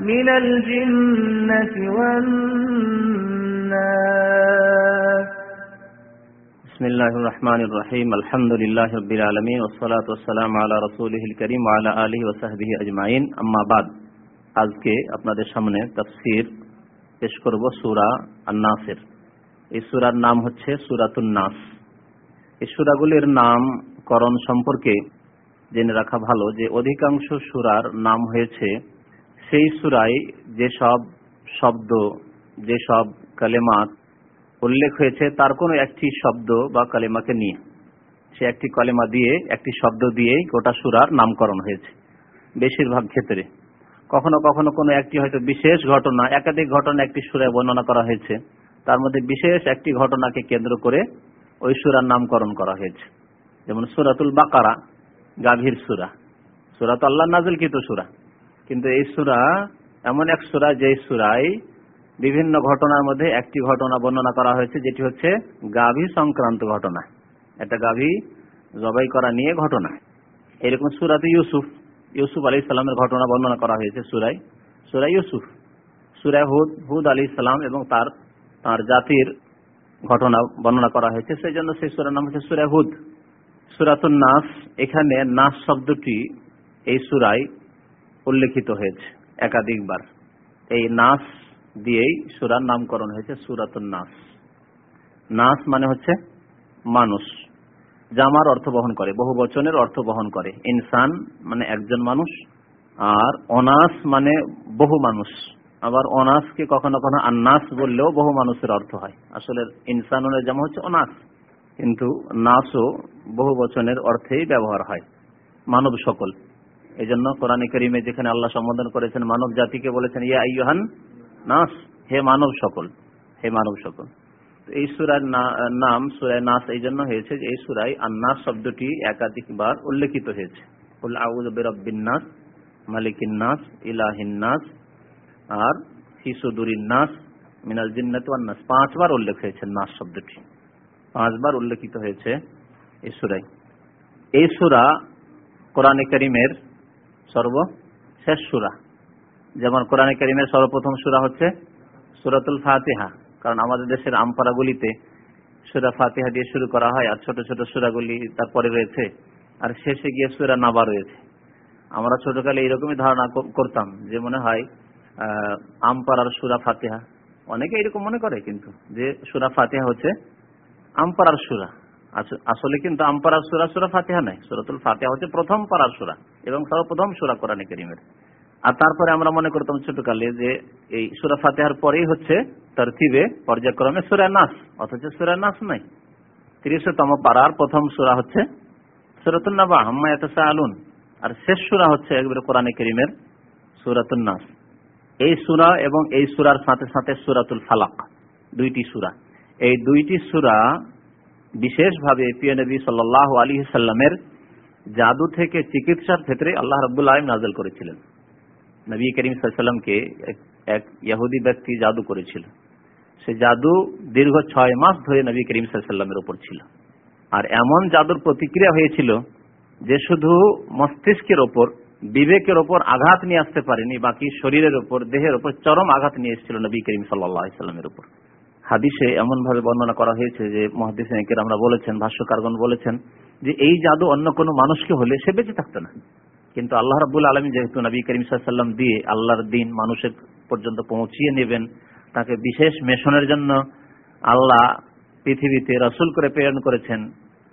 من الجنة والناس بسم الله الرحمن الرحيم الحمد لله رب العالمين والصلاة والسلام على رسوله الكريم وعلى آله وصحبه أجمعين أما بعد আজকে আপনাদের সামনে তাফসীর পেশ করব সূরা আন-নাসির এই সূরার নাম হচ্ছে সূরাতুন নাস এই সূরাগুলির নামকরণ সম্পর্কে জেনে রাখা ভালো যে অধিকাংশ সূরার নাম হয়েছে সেই সূরায় যেসব শব্দ, যেসব কালেমাত উল্লেখ হয়েছে, তার কোনো একটি শব্দ বা কালেমাকে নিয়ে। সে একটি কালেমা দিয়ে, একটি শব্দ দিয়েই গোটা সুরার নামকরণ হয়েছে, বেশিরভাগ ক্ষেত্রে। কখনো কখনো কোনো একটি হয়তো বিশেষ ঘটনা, একাধিক ঘটনা একটি সুরায় বর্ণনা করা হয়েছে, তার মধ্যে বিশেষ একটি ঘটনাকে কেন্দ্র করে ওই সুরার নামকরণ করা হয়েছে। যেমন সুরাতুল বাকারা, গাভীর সুরা। সুরাত আল্লাহ নাজলকৃত সুরা। কিন্তু এই সুরা, এমন এক সুরা যে সুরায় বিভিন্ন ঘটনার মধ্যে একটি ঘটনা বর্ণনা করা হয়েছে, যেটি হচ্ছে গাভী সংক্রান্ত ঘটনা। একটা গাভী জবাই করা নিয়ে ঘটনা। এরকম সুরাতে ইউসুফ ইউসুফ আলী ইসলামের ঘটনা বর্ণনা করা হয়েছে সুরাই সুরাই ইউসুফ। সুরাই হুদ হুদ আলী ইসলাম এবং তার তার জাতির ঘটনা বর্ণনা করা হয়েছে। সেই জন্য সেই সুরার নাম হচ্ছে সুরাই হুদ। সুরাতুন নাস, এখানে নাস শব্দটি এই সুরায় উল্লেখিত হয়েছে একাধিকবার। এই নাস দিয়েই সুরার নামকরণ হয়েছে সুরাতুন নাস। নাস মানে হচ্ছে মানুষ জামার অর্থ বহন করে, বহু বচনের অর্থ বহন করে। ইনসান মানে একজন মানুষ, আর অনাস মানে বহু মানুষ। আবার অনাসকে কখনো কখনো আন্নাস বললেও বহু মানুষের অর্থ হয়। আসলে ইনসানের জামা হচ্ছে অনাস। কিন্তু নাসও বহু বচনের অর্থেই ব্যবহার হয়, মানব সকল। এই জন্য কোরআন করিমে যেখানে আল্লাহ সম্বোধন করেছেন, মানব জাতিকে বলেছেন, ইয়া আইয়ুহান নাস হে মানব সকল, হে মানব সকল। এই সুরার নাম সুরায় নাস এই জন্য হয়েছে যে এই সুরায় আন্নাস শব্দটি একাধিকবার উল্লেখিত হয়েছে। নাস মালিকিন নাস ইলাহিন নাস আর হিসুদুরিন নাস মিনাল জিন্নাত নাস পাঁচবার উল্লেখ হয়েছে নাস শব্দটি। পাঁচবার উল্লেখিত হয়েছে এই সুরায়। এই সুরা কোরআনে করিমের সর্বশেষ সুরা। যেমন কোরআনে করিমের সর্বপ্রথম সুরা হচ্ছে সুরাতুল ফাতিহা। কারণ আমাদের দেশের আমপাড়াগুলিতে সুরা ফাতিহা দিয়ে শুরু করা হয় আর ছোট ছোট সুরাগুলি তারপরে রয়েছে আর শেষে গিয়ে সুরা নাবা রয়েছে। আমরা ছোটকালে এইরকমই ধারণা করতাম যে মনে হয় আমপাড়ার সুরা ফাতিহা। অনেকে এরকম মনে করে কিন্তু যে সুরা ফাতিহা হচ্ছে আমপাড়ার সুরা। আসলে কিন্তু আমপাড়ার সুরা সুরা ফাতিহা নাই সুরাতুল ফাতিহা হচ্ছে প্রথম পাড়ার সুরা। এবং সর্বপ্রথম সুরা কোরআনে করিমের। আর তারপরে আমরা মনে করতাম ছোটকালে যে এই সুরা ফাতেহার পরেই হচ্ছে তরতিবে পর্যায়ক্রমে সুরা নাস, অথচ সুরা নাস নাই। তিরিশতম পাড়ার প্রথম সুরা হচ্ছে সুরাতুল নাবা হাম্মা আলুন আর শেষ সুরা হচ্ছে একবারে কোরআনে করিমের সুরাতুল নাস। এই সুরা এবং এই সুরার সাথে সাথে সুরাতুল ফালাক, দুইটি সুরা। এই দুইটি সুরা বিশেষভাবে পিয় নবী সাল্লাহ আলী সাল্লামের জাদু থেকে চিকিৎসার ক্ষেত্রে আল্লাহ আলম নাজল করেছিলেন। নবী করিম সাল্লামকে এক ইয়াহুদি ব্যক্তি জাদু করেছিল। সে জাদু দীর্ঘ ছয় মাস ধরে নবী করিম সাল্লামের উপর ছিল। আর এমন জাদুর প্রতিক্রিয়া হয়েছিল যে শুধু মস্তিষ্কের ওপর, বিবেকের ওপর আঘাত নিয়ে আসতে পারেনি, বাকি শরীরের ওপর, দেহের ওপর চরম আঘাত নিয়ে এসেছিল নবী করিম সাল্লামের উপর। হাদিসে এমন ভাবে বর্ণনা করা হয়েছে যে মহাদিস আমরা বলেছেন, ভাষ্যকারগণ বলেছেন যে এই জাদু অন্য কোনো মানুষকে হলে সে বেঁচে থাকতো না। কিন্তু আল্লাহ রাবুল আলমী যেহেতু নবী করিম সাল্লাম দিয়ে আল্লাহর দিন মানুষের পর্যন্ত পৌঁছিয়ে নেবেন, তাকে বিশেষ মেশনের জন্য আল্লাহ পৃথিবীতে রসুল করে প্রেরণ করেছেন,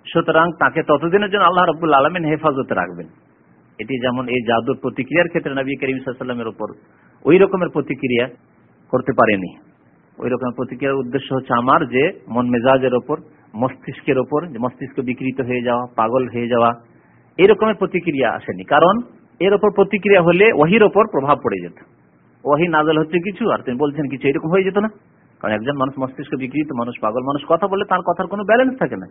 সুতরাং তাকে ততদিনের জন্য আল্লাহ রবুল আলমিন হেফাজতে রাখবেন। এটি যেমন এই জাদুর প্রতিক্রিয়ার ক্ষেত্রে নবী করিম সাল্লামের উপর ওই রকমের প্রতিক্রিয়া করতে পারেনি। ওই রকমের প্রতিক্রিয়ার উদ্দেশ্য হচ্ছে আমার যে মন মেজাজের ওপর মস্তিষ্কের ওপর মস্তিষ্ক বিকৃত হয়ে যাওয়া, পাগল হয়ে যাওয়া, এরকমের প্রতিক্রিয়া আসেনি। কারণ, এর ওপর প্রতিক্রিয়া হলে ওহির ওপর প্রভাব পড়ে যেত। ওহি নাজল হচ্ছে কিছু, আর তিনি বলছেন কিছু, এরকম হয়ে যেত না। কারণ একজন মানুষ মস্তিষ্ক বিকৃত, মানুষ পাগল, মানুষ কথা বলে তার কথার কোনো ব্যালেন্স থাকে না।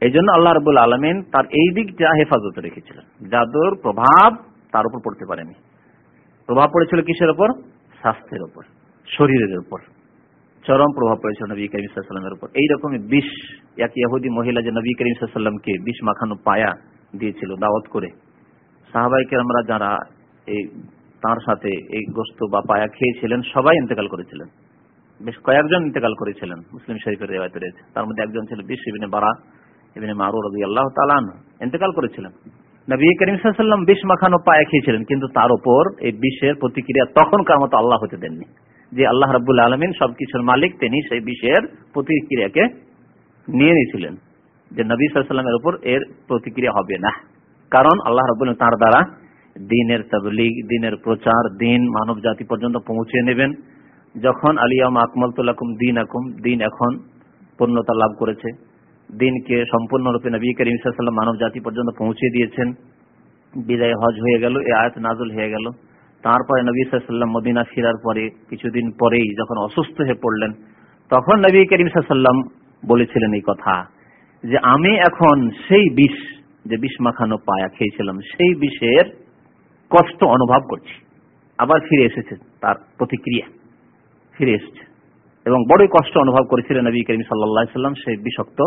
এই জন্য আল্লাহ রবুল আলমিন তার এই দিকটা হেফাজতে রেখেছিলেন। জাদুর প্রভাব তার উপর পড়তে পারেনি। প্রভাব পড়েছিল কিসের ওপর স্বাস্থ্যের ওপর শরীরের উপর। চরম প্রভাব পড়েছিল নবী করিম সাল্লামের উপর। এইরকমই বিষ, এক ইহুদি মহিলা যে নবী করিম সাল্লামকে বিষ মাখানো পায়া দিয়েছিল, দাওয়াত করে। সাহাবাইকে আমরা যারা এই তার সাথে এই গোস্ত বা পায়া খেয়েছিলেন, সবাই ইন্তেকাল করেছিলেন। বেশ কয়েকজন ইন্তেকাল করেছিলেন, মুসলিম শরীফের রেওয়ায়তে রয়েছে। তার মধ্যে একজন ছিল বিশ ইবিনে বারা, ইবিনে মারু রবি আল্লাহ তালান ইন্তেকাল করেছিলেন। নবী করিম সাল্লাম বিষ মাখানো পায়া খেয়েছিলেন, কিন্তু তার উপর এই বিষের প্রতিক্রিয়া তখনকার মতো আল্লাহ হতে দেননি। যে আল্লাহ রাবুল আলমিন সবকিছুর মালিক, তিনি সেই বিষয়ের প্রতিক্রিয়াকে নিয়ে নিয়েছিলেন যে নবী সাল্লামের উপর এর প্রতিক্রিয়া হবে না। কারণ আল্লাহ রাবুল তার দ্বারা দিনের তবলিগ, দিনের প্রচার, দিন মানব জাতি পর্যন্ত পৌঁছে নেবেন। যখন আলিয়াম আকমল তুলাকুম দিন আকুম দিন এখন পূর্ণতা লাভ করেছে। দিনকে সম্পূর্ণরূপে নবী করিম সাল্লাম মানব জাতি পর্যন্ত পৌঁছে দিয়েছেন। বিদায় হজ হয়ে গেল এ আয়াত নাজুল হয়ে গেল। তারপরে নবী সাল্লাম মদিনা ফিরার পরে, কিছুদিন পরেই যখন অসুস্থ হয়ে পড়লেন, তখন নবী করিম সাল্লাম বলেছিলেন এই কথা যে, আমি এখন সেই বিষ, যে বিষ মাখানো পায়া খেয়েছিলাম, সেই বিষের কষ্ট অনুভব করছি। আবার ফিরে এসেছে, তার প্রতিক্রিয়া ফিরে এসেছে। এবং বড়ই কষ্ট অনুভব করেছিলেন নবী করিম সাল্লা সাল্লাম সেই বিষাক্ত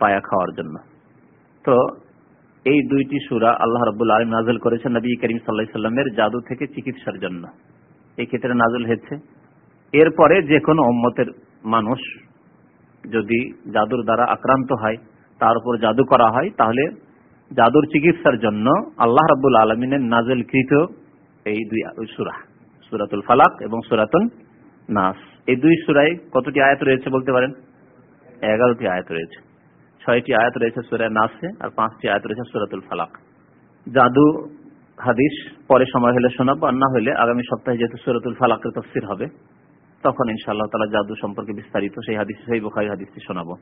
পায়া খাওয়ার জন্য। তো এই দুইটি সুরা আল্লাহ রবুল আলম নাজল করেছেন নবী করিম সাল্লাহ সাল্লামের জাদু থেকে চিকিৎসার জন্য। এই ক্ষেত্রে নাজল হয়েছে। এরপরে যে কোনো অম্মতের মানুষ যদি জাদুর দ্বারা আক্রান্ত হয়, তার উপর জাদু করা হয়, তাহলে জাদুর চিকিৎসার জন্য আল্লাহ রাবুল আলমিনের নাজলকৃত এই দুই সুরা, সুরাতুল ফালাক এবং সুরাতুল নাস। এই দুই সুরায় কতটি আয়াত রয়েছে বলতে পারেন? এগারোটি আয়াত রয়েছে। ছয়টি আয়াত রয়েছে সুরায় নাসে আর পাঁচটি আয়াত রয়েছে সুরাতুল ফালাক। জাদু হাদিস পরে সময় হলে শোনাবো, আর না হলে আগামী সপ্তাহে যেহেতু সুরাতুল ফালাকের তফসির হবে, তখন ইনশাআল্লাহ তালা জাদু সম্পর্কে বিস্তারিত সেই হাদিস, সেই বোখারি হাদিসটি শোনাবো।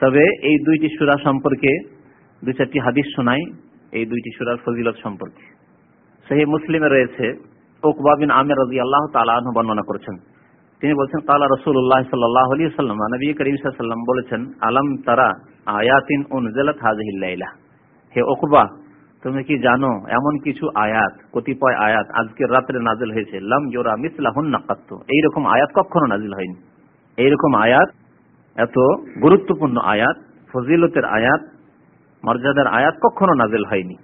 তবে এই দুইটি সুরা সম্পর্কে দুই চারটি হাদিস শোনাই, এই দুইটি সুরার ফজিলত সম্পর্কে। সেই মুসলিমে রয়েছে ওকবা বিন আমের রাজি আল্লাহ তালাহ বর্ণনা করেছেন। তিনি বলছেন, কালা রসুল্লাহ সাল্লাহ আলী সাল্লাম নবী করিম সাল্লাম বলেছেন, আলম তারা আয়াতিন উনজালাত হাজহিল্লাইলা হে ওকবা তুমি কি জানো এমন কিছু আয়াত, কতিপয় আয়াত আজকের রাত্রে নাজিল হয়েছে? লাম জোরা মিসলাহুন নাকাত্ত এইরকম আয়াত কখনো নাজিল হয়নি। এইরকম আয়াত, এত গুরুত্বপূর্ণ আয়াত, ফজিলতের আয়াত, মর্যাদার আয়াত কখনো নাজিল হয়নি।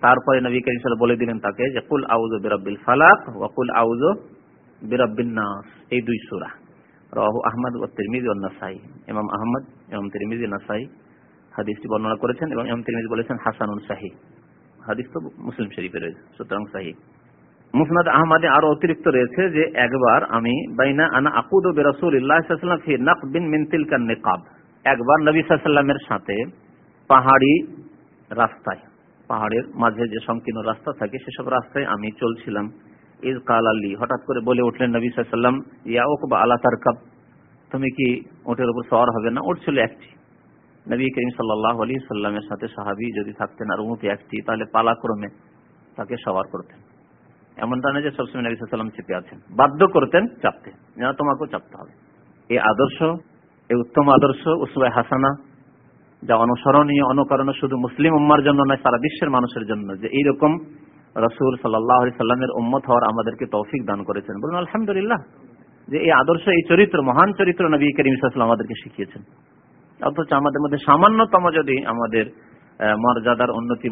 তারপরে নবী করিম সাল্লাম বলে দিলেন তাকে যে, কুল আউজু বিরাব্বিল ফালাক ওয়া কুল আউজু বিরাব্বিন নাস। এই দুই সূরা। রাহু আহমদ ও তিরমিজি নাসাই ইমাম আহমদ এবং তিরমিজি নাসাই হাদিসটি বর্ণনা করেছেন এবং ইমাম তিরমিজি বলেছেন, হাসানুন সাহি। হাদিস তো মুসলিম শরীফে রয়েছে, সুতরাং সাহি। মুসনাদ আহমদে আরও অতিরিক্ত রয়েছে যে, একবার আমি বাইনা আনা আকুদ ও বেরসুল্লাহ ফি নাকবিন মিন তিলকা নিকাব। একবার নবী সাল্লামের সাথে পাহাড়ি রাস্তায়, পাহাড়ের মাঝে যে সংকীর্ণ রাস্তা থাকে, সেসব রাস্তায় আমি চলছিলাম। ইজ কাল আলী হঠাৎ করে বলে উঠলেন নবী সাল্লাম ইয়া ওকবা আলা তার কাপ তুমি কি ওটের উপর সওয়ার হবে না? ওট ছিল একটি। নবী করিম সাল্লাহ আলী সাল্লামের সাথে সাহাবি যদি থাকতেন আর উমতি একটি, তাহলে পালাক্রমে তাকে সওয়ার করতেন। এমনটা নয় যে সবসময় নবী সাল্লাম চেপে আছেন। বাধ্য করতেন চাপতে যেন তোমাকেও চাপতে হবে। এই আদর্শ, এই উত্তম আদর্শ উসবাই হাসানা, যা অনুসরণীয়, অনুকরণ শুধু মুসলিম উম্মার জন্য নয়, সারা বিশ্বের মানুষের জন্য, যে এইরকম রসুল সাল্লাহ সাল্লামের উম্মত হওয়ার আমাদেরকে তৌফিক দান করেছেন। বলুন, আলহামদুলিল্লাহ, যে এই আদর্শ, এই চরিত্র, মহান চরিত্র নবী করিম ইসলাম আমাদেরকে শিখিয়েছেন। অথচ আমাদের মধ্যে সামান্যতম যদি আমাদের মর্যাদার উন্নতি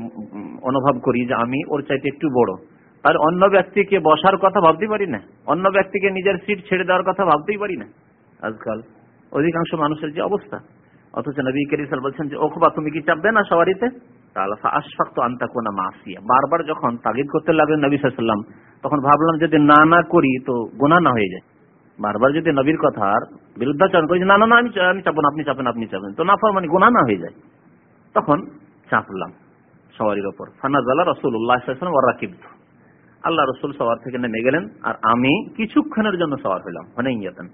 অনুভব করি যে আমি ওর চাইতে একটু বড় আর অন্য ব্যক্তিকে বসার কথা ভাবতেই পারি না। অন্য ব্যক্তিকে নিজের সিট ছেড়ে দেওয়ার কথা ভাবতেই পারি না। আজকাল অধিকাংশ মানুষের যে অবস্থা, অথচ নবী করিম সাল বলছেন যে, ওখবা, তুমি কি চাপবে না মাসিয়া। বারবার যখন তাগিদ করতে লাগলেন নবী সাল্লাম তখন ভাবলাম যদি না না করি তো গোনা না হয়ে যায়। বারবার যদি নবীর কথার বিরুদ্ধাচরণ করি না না না, আমি আমি আপনি চাপেন আপনি চাপেন। তো না মানে গোনা না হয়ে যায়। তখন চাপলাম ওপর। রাকিব। আল্লাহ রসুল সবার থেকে নেমে গেলেন আর আমি কিছুক্ষণের জন্য সবার হইলাম মানে ইয়েতেন।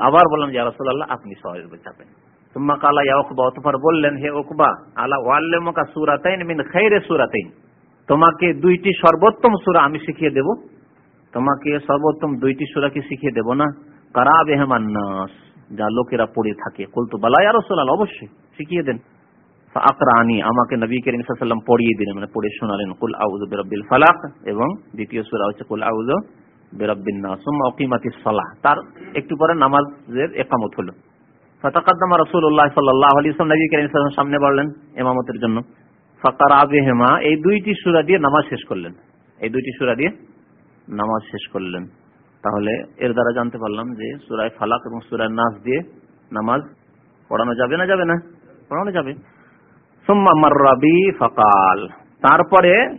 আবার বললাম যে রসুল্লাহ আপনি সবারির উপর চাপেন। সুম্মা কালা ইয়া অতপর বললেন হে ওকবা আলা ওয়াল্লেমকা সুরাতাইন মিন খাইরে সুরাতাইন তোমাকে দুইটি সর্বোত্তম সুরা আমি শিখিয়ে দেব। তোমাকে সর্বোত্তম দুইটি সুরা কি শিখিয়ে দেব না? কারা বেহমান্নাস যা লোকেরা পড়ে থাকে। কুলতু বালাই আর অবশ্যই শিখিয়ে দেন। আকরানি আমাকে নবী করিম সাল্লাম পড়িয়ে দিলেন মানে পড়ে শোনালেন, কুল আউযু বিরাব্বিল ফালাক এবং দ্বিতীয় সূরা হচ্ছে, কুল আউযু বিরাব্বিন নাস সুম্মা উকিমাতিস সালাহ তার একটু পরে নামাজের ইকামত হলো। ফাতাকাদ্দামা রাসূলুল্লাহ সাল্লাল্লাহু আলাইহি ওয়াসাল্লাম, নবী করিম সাল্লাল্লাহু সামনে বাড়লেন ইমামতের জন্য। ফাকারা বিহিমা এই দুইটি সূরা দিয়ে নামাজ শেষ করলেন। এই দুইটি সূরা দিয়ে নামাজ শেষ করলেন। তাহলে এর দ্বারা জানতে পারলাম যে সূরায় ফালাক এবং সূরায় নাস দিয়ে নামাজ পড়ানো যাবে না যাবে না? পড়ানো যাবে। সুম্মা মাররাবি ফাকাল। তারপরে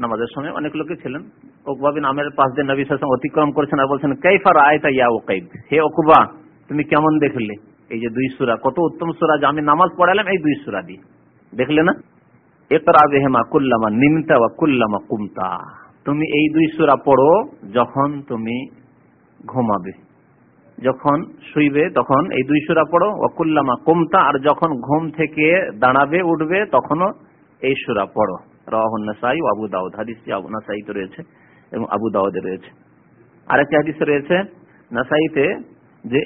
নামাজের সময় অনেক লোকে ছিলেন। ওকবা বিন আমের পাশ দিয়ে নবী অতিক্রম করেছেন আর বলছেন, কাইফা রাআইতা ইয়া ওকাইব হে ওকবা তুমি কেমন দেখলে? এই যে দুই সূরা, কত উত্তম সূরা যে আমি নামাজ পড়ালাম, এই দুই সূরা দিয়ে। দেখলে না? ইকরা বিহিমা কুল্লামা নিমতা বা কুল্লামা কুমতা। তুমি এই দুই সুরা পড়ো যখন তুমি ঘুমাবে। যখন শুইবে, তখন এই দুই সুরা পড়ো অকুল্লামা কুমতা, আর যখন ঘুম থেকে দাঁড়াবে, উঠবে, তখনও এই সুরা পড়ো। রাহুল নাসাই ও আবু দাউদ। হাদিসটি আবু নাসাইতে রয়েছে এবং আবু দাউদে রয়েছে। আরেকটি হাদিস রয়েছে, নাসাইতে যে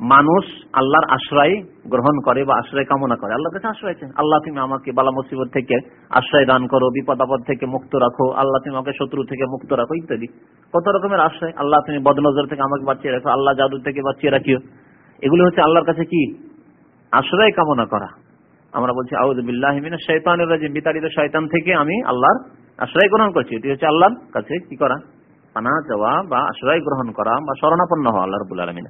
মানুষ আল্লাহর আশ্রয় গ্রহণ করে বা আশ্রয় কামনা করে। আল্লাহ কাছে আশ্রয় চায়। আল্লাহ তুমি আমাকে বালা মুসিবত থেকে আশ্রয় দান করো, বিপদ আপদ থেকে মুক্ত রাখো, আল্লাহ তুমি আমাকে শত্রু থেকে মুক্ত রাখো ইত্যাদি। কত রকমের আশ্রয়। আল্লাহ তুমি বদনজর থেকে আমাকে বাঁচিয়ে রাখো, আল্লাহ জাদু থেকে বাঁচিয়ে রাখিও। এগুলো হচ্ছে আল্লাহর কাছে কি? আশ্রয় কামনা করা। আমরা বলছি আউদ্দিল্লাহ শৈতানের বিতাড়িত শয়তান থেকে আমি আল্লাহর আশ্রয় গ্রহণ করছি। এটি হচ্ছে আল্লাহর কাছে কি করা? পানা চাওয়া বা আশ্রয় গ্রহণ করা বা শরণাপন্ন হওয়া, আল্লাহ রবুল আলমিন।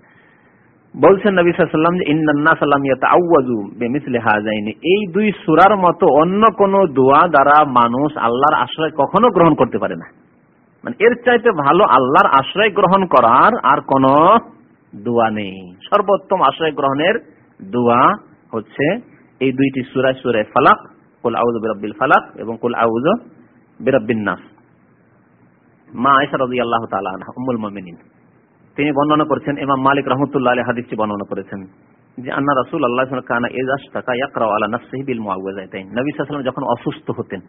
বলছেন নবী সাল্লাম যে ইন্নান্না সাল্লাম ইয়াতাআওয়াজু বিমিসলি হাযাইনি। এই দুই সূরার মতো অন্য কোন দোয়া দ্বারা মানুষ আল্লাহর আশ্রয় কখনো গ্রহণ করতে পারে না। মানে এর চাইতে ভালো আল্লাহর আশ্রয় গ্রহণ করার আর কোন দোয়া নেই। সর্বোত্তম আশ্রয় গ্রহণের দোয়া হচ্ছে এই দুইটি সূরা সূরা ফালাক, কুল আউযু বিরাব্বিল ফালাক এবং কুল আউযু বিরাব্বিন নাস। মা রাদিয়াল্লাহু তাআলা আনহা, উম্মুল মুমিনিন। তিনি বর্ণনা করেছেন, ইমাম মালিক রহমতুল্লাহ আলী হাদিসটি বর্ণনা করেছেন যে, আন্না রাসুল আল্লাহ কানা এজাস টাকা ইয়াকরা আলা নাফসিহি বিল মুআওয়াযাতাইন নবী সাল্লাল্লাহু যখন অসুস্থ হতেন,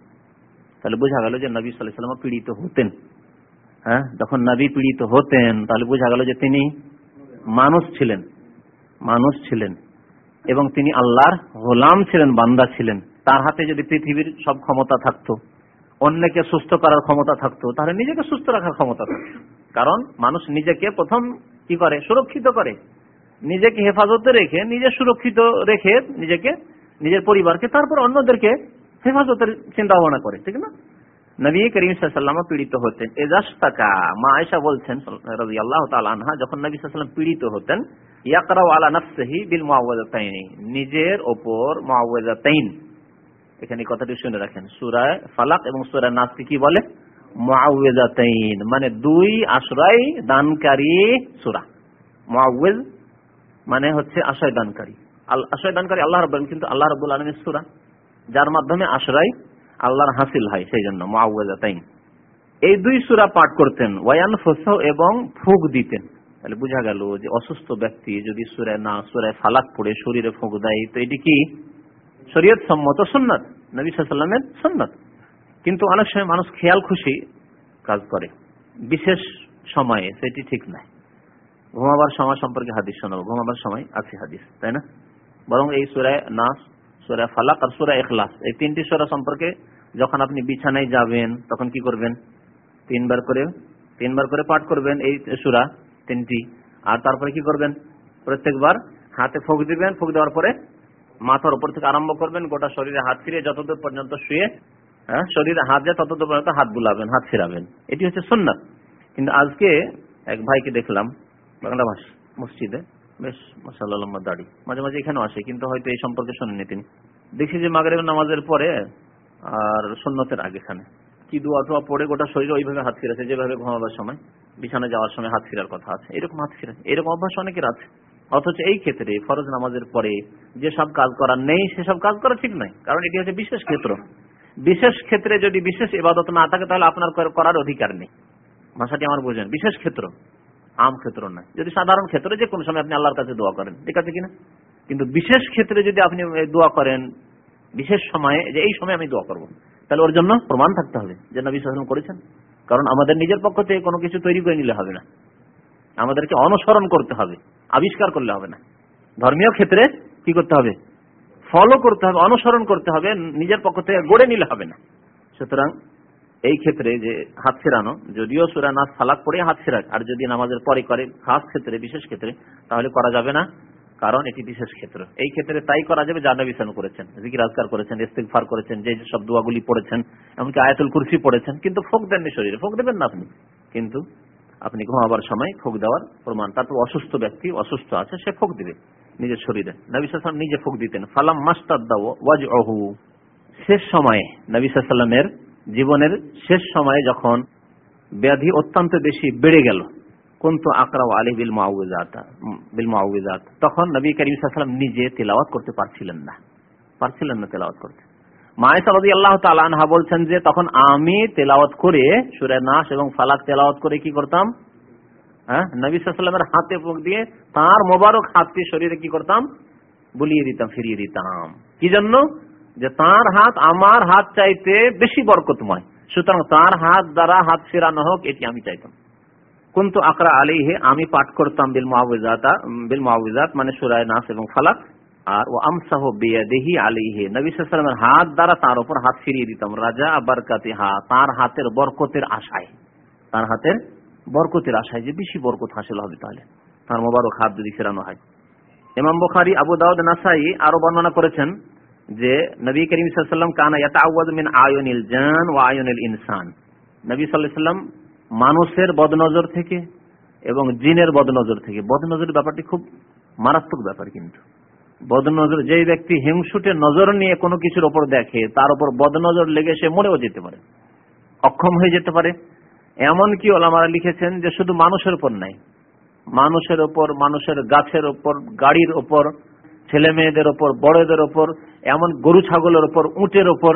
তাহলে বোঝা গেল যে, নবী সাল্লাল্লাহু আলাইহি পীড়িত হতেন। হ্যাঁ যখন নবী পীড়িত হতেন, তাহলে বোঝা গেল যে, তিনি মানুষ ছিলেন মানুষ ছিলেন এবং তিনি আল্লাহর গোলাম ছিলেন, বান্দা ছিলেন। তার হাতে যদি পৃথিবীর সব ক্ষমতা থাকতো অন্যকে সুস্থ করার ক্ষমতা থাকতো, তাহলে নিজেকে সুস্থ রাখার ক্ষমতা থাকতো। কারণ মানুষ নিজেকে প্রথম কি করে? সুরক্ষিত করে। নিজেকে হেফাজতে রেখে, নিজে সুরক্ষিত রেখে নিজেকে, নিজের পরিবারকে, তারপর অন্যদেরকে হেফাজতের চিন্তা ভাবনা করে, ঠিক না? নবী করিম সাল্লাম পীড়িত হতেন। এজাস তাকা, মা আয়সা বলছেন রাজি আল্লাহ আনহা, যখন নবী সাল্লাম পীড়িত হতেন ইয়াকরাও আলা নফসহি বিল মুআওয়াযাতাইন নিজের ওপর মুআওয়াযাতাইন এখানে কথাটি শুনে রাখেন। সূরায় ফালাক এবং সূরা নাসকে কি বলে? মুআওয়াযাতাইন মানে দুই আশ্রয় দানকারী সূরা। মুআওয়াজ মানে হচ্ছে আশ্রয় দানকারী। আশ্রয় দানকারী আল্লাহ রাব্বুল কিন্তু আল্লাহ রাব্বুল আলামিনের সূরা, যার মাধ্যমে আশ্রয় আল্লাহর হাসিল হয় সেই জন্য মুআওয়াযাতাইন এই দুই সূরা পাঠ করতেন ওয়ায়ান ফসাহ এবং ফুক দিতেন। তাহলে বোঝা গেল যে অসুস্থ ব্যক্তি যদি সূরা না সূরায় ফালাক পড়ে, শরীরে ফুক দেয়, তো এটি কি? শরীয়ত সম্মত সুন্নত, নবী ওয়াসাল্লামের সুন্নাত। কিন্তু অনেক সময় মানুষ খেয়াল খুশি কাজ করে। বিশেষ সময়ে সেটি ঠিক নাই ঘুমাবার সময় সম্পর্কে হাদিস শোনাবো। ঘুমাবার সময় আছে হাদিস, তাই না? বরং এই সুরায় নাস সুরায় ফালাক আর সুরায় এখলাস এই তিনটি সুরা সম্পর্কে যখন আপনি বিছানায় যাবেন, তখন কি করবেন? তিনবার করে তিনবার করে পাঠ করবেন এই সুরা তিনটি। আর তারপরে কি করবেন? প্রত্যেকবার হাতে ফুক দিবেন, ফুক দেওয়ার পরে মাথার উপর থেকে আরম্ভ করবেন, গোটা শরীরে হাত ফিরিয়ে যতদূর পর্যন্ত শুয়ে হ্যাঁ শরীরে হাত যায় ততদূর পর্যন্ত হাত বুলাবেন, হাত ফিরাবেন। এটি হচ্ছে সুন্নাত। কিন্তু আজকে এক ভাইকে দেখলাম বাংলা ভাষা মসজিদে, বেশ মাসাল্লাহ দাড়ি। মাঝে মাঝে এখানেও আসে, কিন্তু হয়তো এই সম্পর্কে শোনেনি তিনি। দেখি যে মাগরেব নামাজের পরে আর সুন্নতের আগেখানে। কি দোয়া টোয়া পড়ে গোটা শরীরে ওইভাবে হাত ফিরেছে, যেভাবে ঘুমাবার সময় বিছানা যাওয়ার সময় হাত ফিরার কথা আছে। এরকম হাত ফিরে এরকম অভ্যাস অনেকের আছে। অথচ এই ক্ষেত্রে ফরজ নামাজের পরে যেসব কাজ করার নেই সেসব কাজ করা ঠিক নয়। কারণ এটি হচ্ছে বিশেষ ক্ষেত্র। বিশেষ ক্ষেত্রে যদি বিশেষ ইবাদত না থাকে, তাহলে আপনার করার অধিকার নেই। ভাষাটি আমার বোঝেন। বিশেষ ক্ষেত্র, আম ক্ষেত্র নয়। যদি সাধারণ ক্ষেত্রে, যে কোনো সময় আপনি আল্লাহর কাছে দোয়া করেন, ঠিক আছে কিনা? কিন্তু বিশেষ ক্ষেত্রে যদি আপনি দোয়া করেন, বিশেষ সময়ে, যে এই সময় আমি দোয়া করব, তাহলে ওর জন্য প্রমাণ থাকতে হবে যে নবী সাল্লাম করেছেন। কারণ আমাদের নিজের পক্ষ থেকে কোনো কিছু তৈরি করে নিলে হবে না। আমাদেরকে অনুসরণ করতে হবে, আবিষ্কার করলে হবে না। ধর্মীয় ক্ষেত্রে কি করতে হবে? ফলো করতে হবে, অনুসরণ করতে হবে, নিজের পক্ষ থেকে গড়ে নিলে হবে না। সুতরাং এই ক্ষেত্রে যে হাত ফেরানো, যদিও সুরা নাচ ফালাক পড়ে হাত ফেরাক, আর যদি নামাজের পরে করে খাস ক্ষেত্রে, বিশেষ ক্ষেত্রে, তাহলে করা যাবে না, কারণ এটি বিশেষ ক্ষেত্র। এই ক্ষেত্রে তাই করা যাবে যা নবী করেছেন। জিকির আজকার করেছেন, ইস্তিগফার করেছেন যে সব দোয়াগুলি পড়েছেন, এমনকি আয়াতুল কুরসি পড়েছেন, কিন্তু ফোক দেননি শরীরে, ফোক দেবেন না আপনি। কিন্তু আপনি ঘুমাবার সময় ফোক দেওয়ার প্রমাণ। তারপর অসুস্থ ব্যক্তি অসুস্থ আছে, সে ফোক দিবে নিজের শরীরে। নবী সাল্লাম নিজে ফোক দিতেন। ফালাম অহু শেষ সময়ে নবী সাল্লামের জীবনের শেষ সময়ে যখন ব্যাধি অত্যন্ত বেশি বেড়ে গেল, কিন্তু আকরাও আলী বিল মাউজাত বিল মাউজাত তখন নবী করিম সাল্লাম নিজে তেলাওয়াত করতে পারছিলেন না। পারছিলেন না তেলাওয়াত করতে। মায়েসা আল্লাহ তালানহা বলছেন যে, তখন আমি তেলাওয়াত করে, সুরে এবং ফালাক তেলাওয়াত করে কি করতাম? হ্যাঁ হাতে দিয়ে তার মোবারক হাতকে শরীরে কি করতাম? বুলিয়ে দিতাম, ফিরিয়ে দিতাম। কি জন্য? যে তার হাত আমার হাত চাইতে বেশি বরকতময়। সুতরাং তার হাত দ্বারা হাত ফেরানো হোক, এটি আমি চাইতাম। কিন্তু আকরা আলিহে আমি পাঠ করতাম বিল মাহবিজাতা বিল মাহবিজাত মানে সুরায় নাস এবং ফালাক। আর ও আমসাহ বিয়াদেহি আলিহে নবী সাল্লামের হাত দ্বারা তার উপর হাত ফিরিয়ে দিতাম। রাজা বারকাতি হা তার হাতের বরকতের আশায়। তার হাতের বরকতের আশায় যে বেশি বরকত হাসিল হবে তাহলে। তার মোবারক হাত যদি ফেরানো হয়। ইমাম বুখারি, আবু দাউদ, নাসাই আরও বর্ণনা করেছেন যে, নবী করিম সাল্লাম কানা ইয়াতাআওয়াযু মিন আয়ুনিল জান ওয়া আয়ুনিল ইনসান। নবী সাল্লাল্লাহু আলাইহি মানুষের বদনজর থেকে এবং জিনের বদনজর থেকে। বদনজরের ব্যাপারটি খুব মারাত্মক ব্যাপার কিন্তু। বদনজর যে ব্যক্তি হিংসুটে নজর নিয়ে কোনো কিছুর ওপর দেখে, তার উপর বদনজর লেগে সে মরেও যেতে পারে, অক্ষম হয়ে যেতে পারে। এমন কি ওলামারা লিখেছেন যে শুধু মানুষের উপর নাই, মানুষের ওপর, মানুষের গাছের ওপর, গাড়ির ওপর ছেলে মেয়েদের ওপর, বড়দের ওপর, এমন গরু ছাগলের ওপর, উটের ওপর,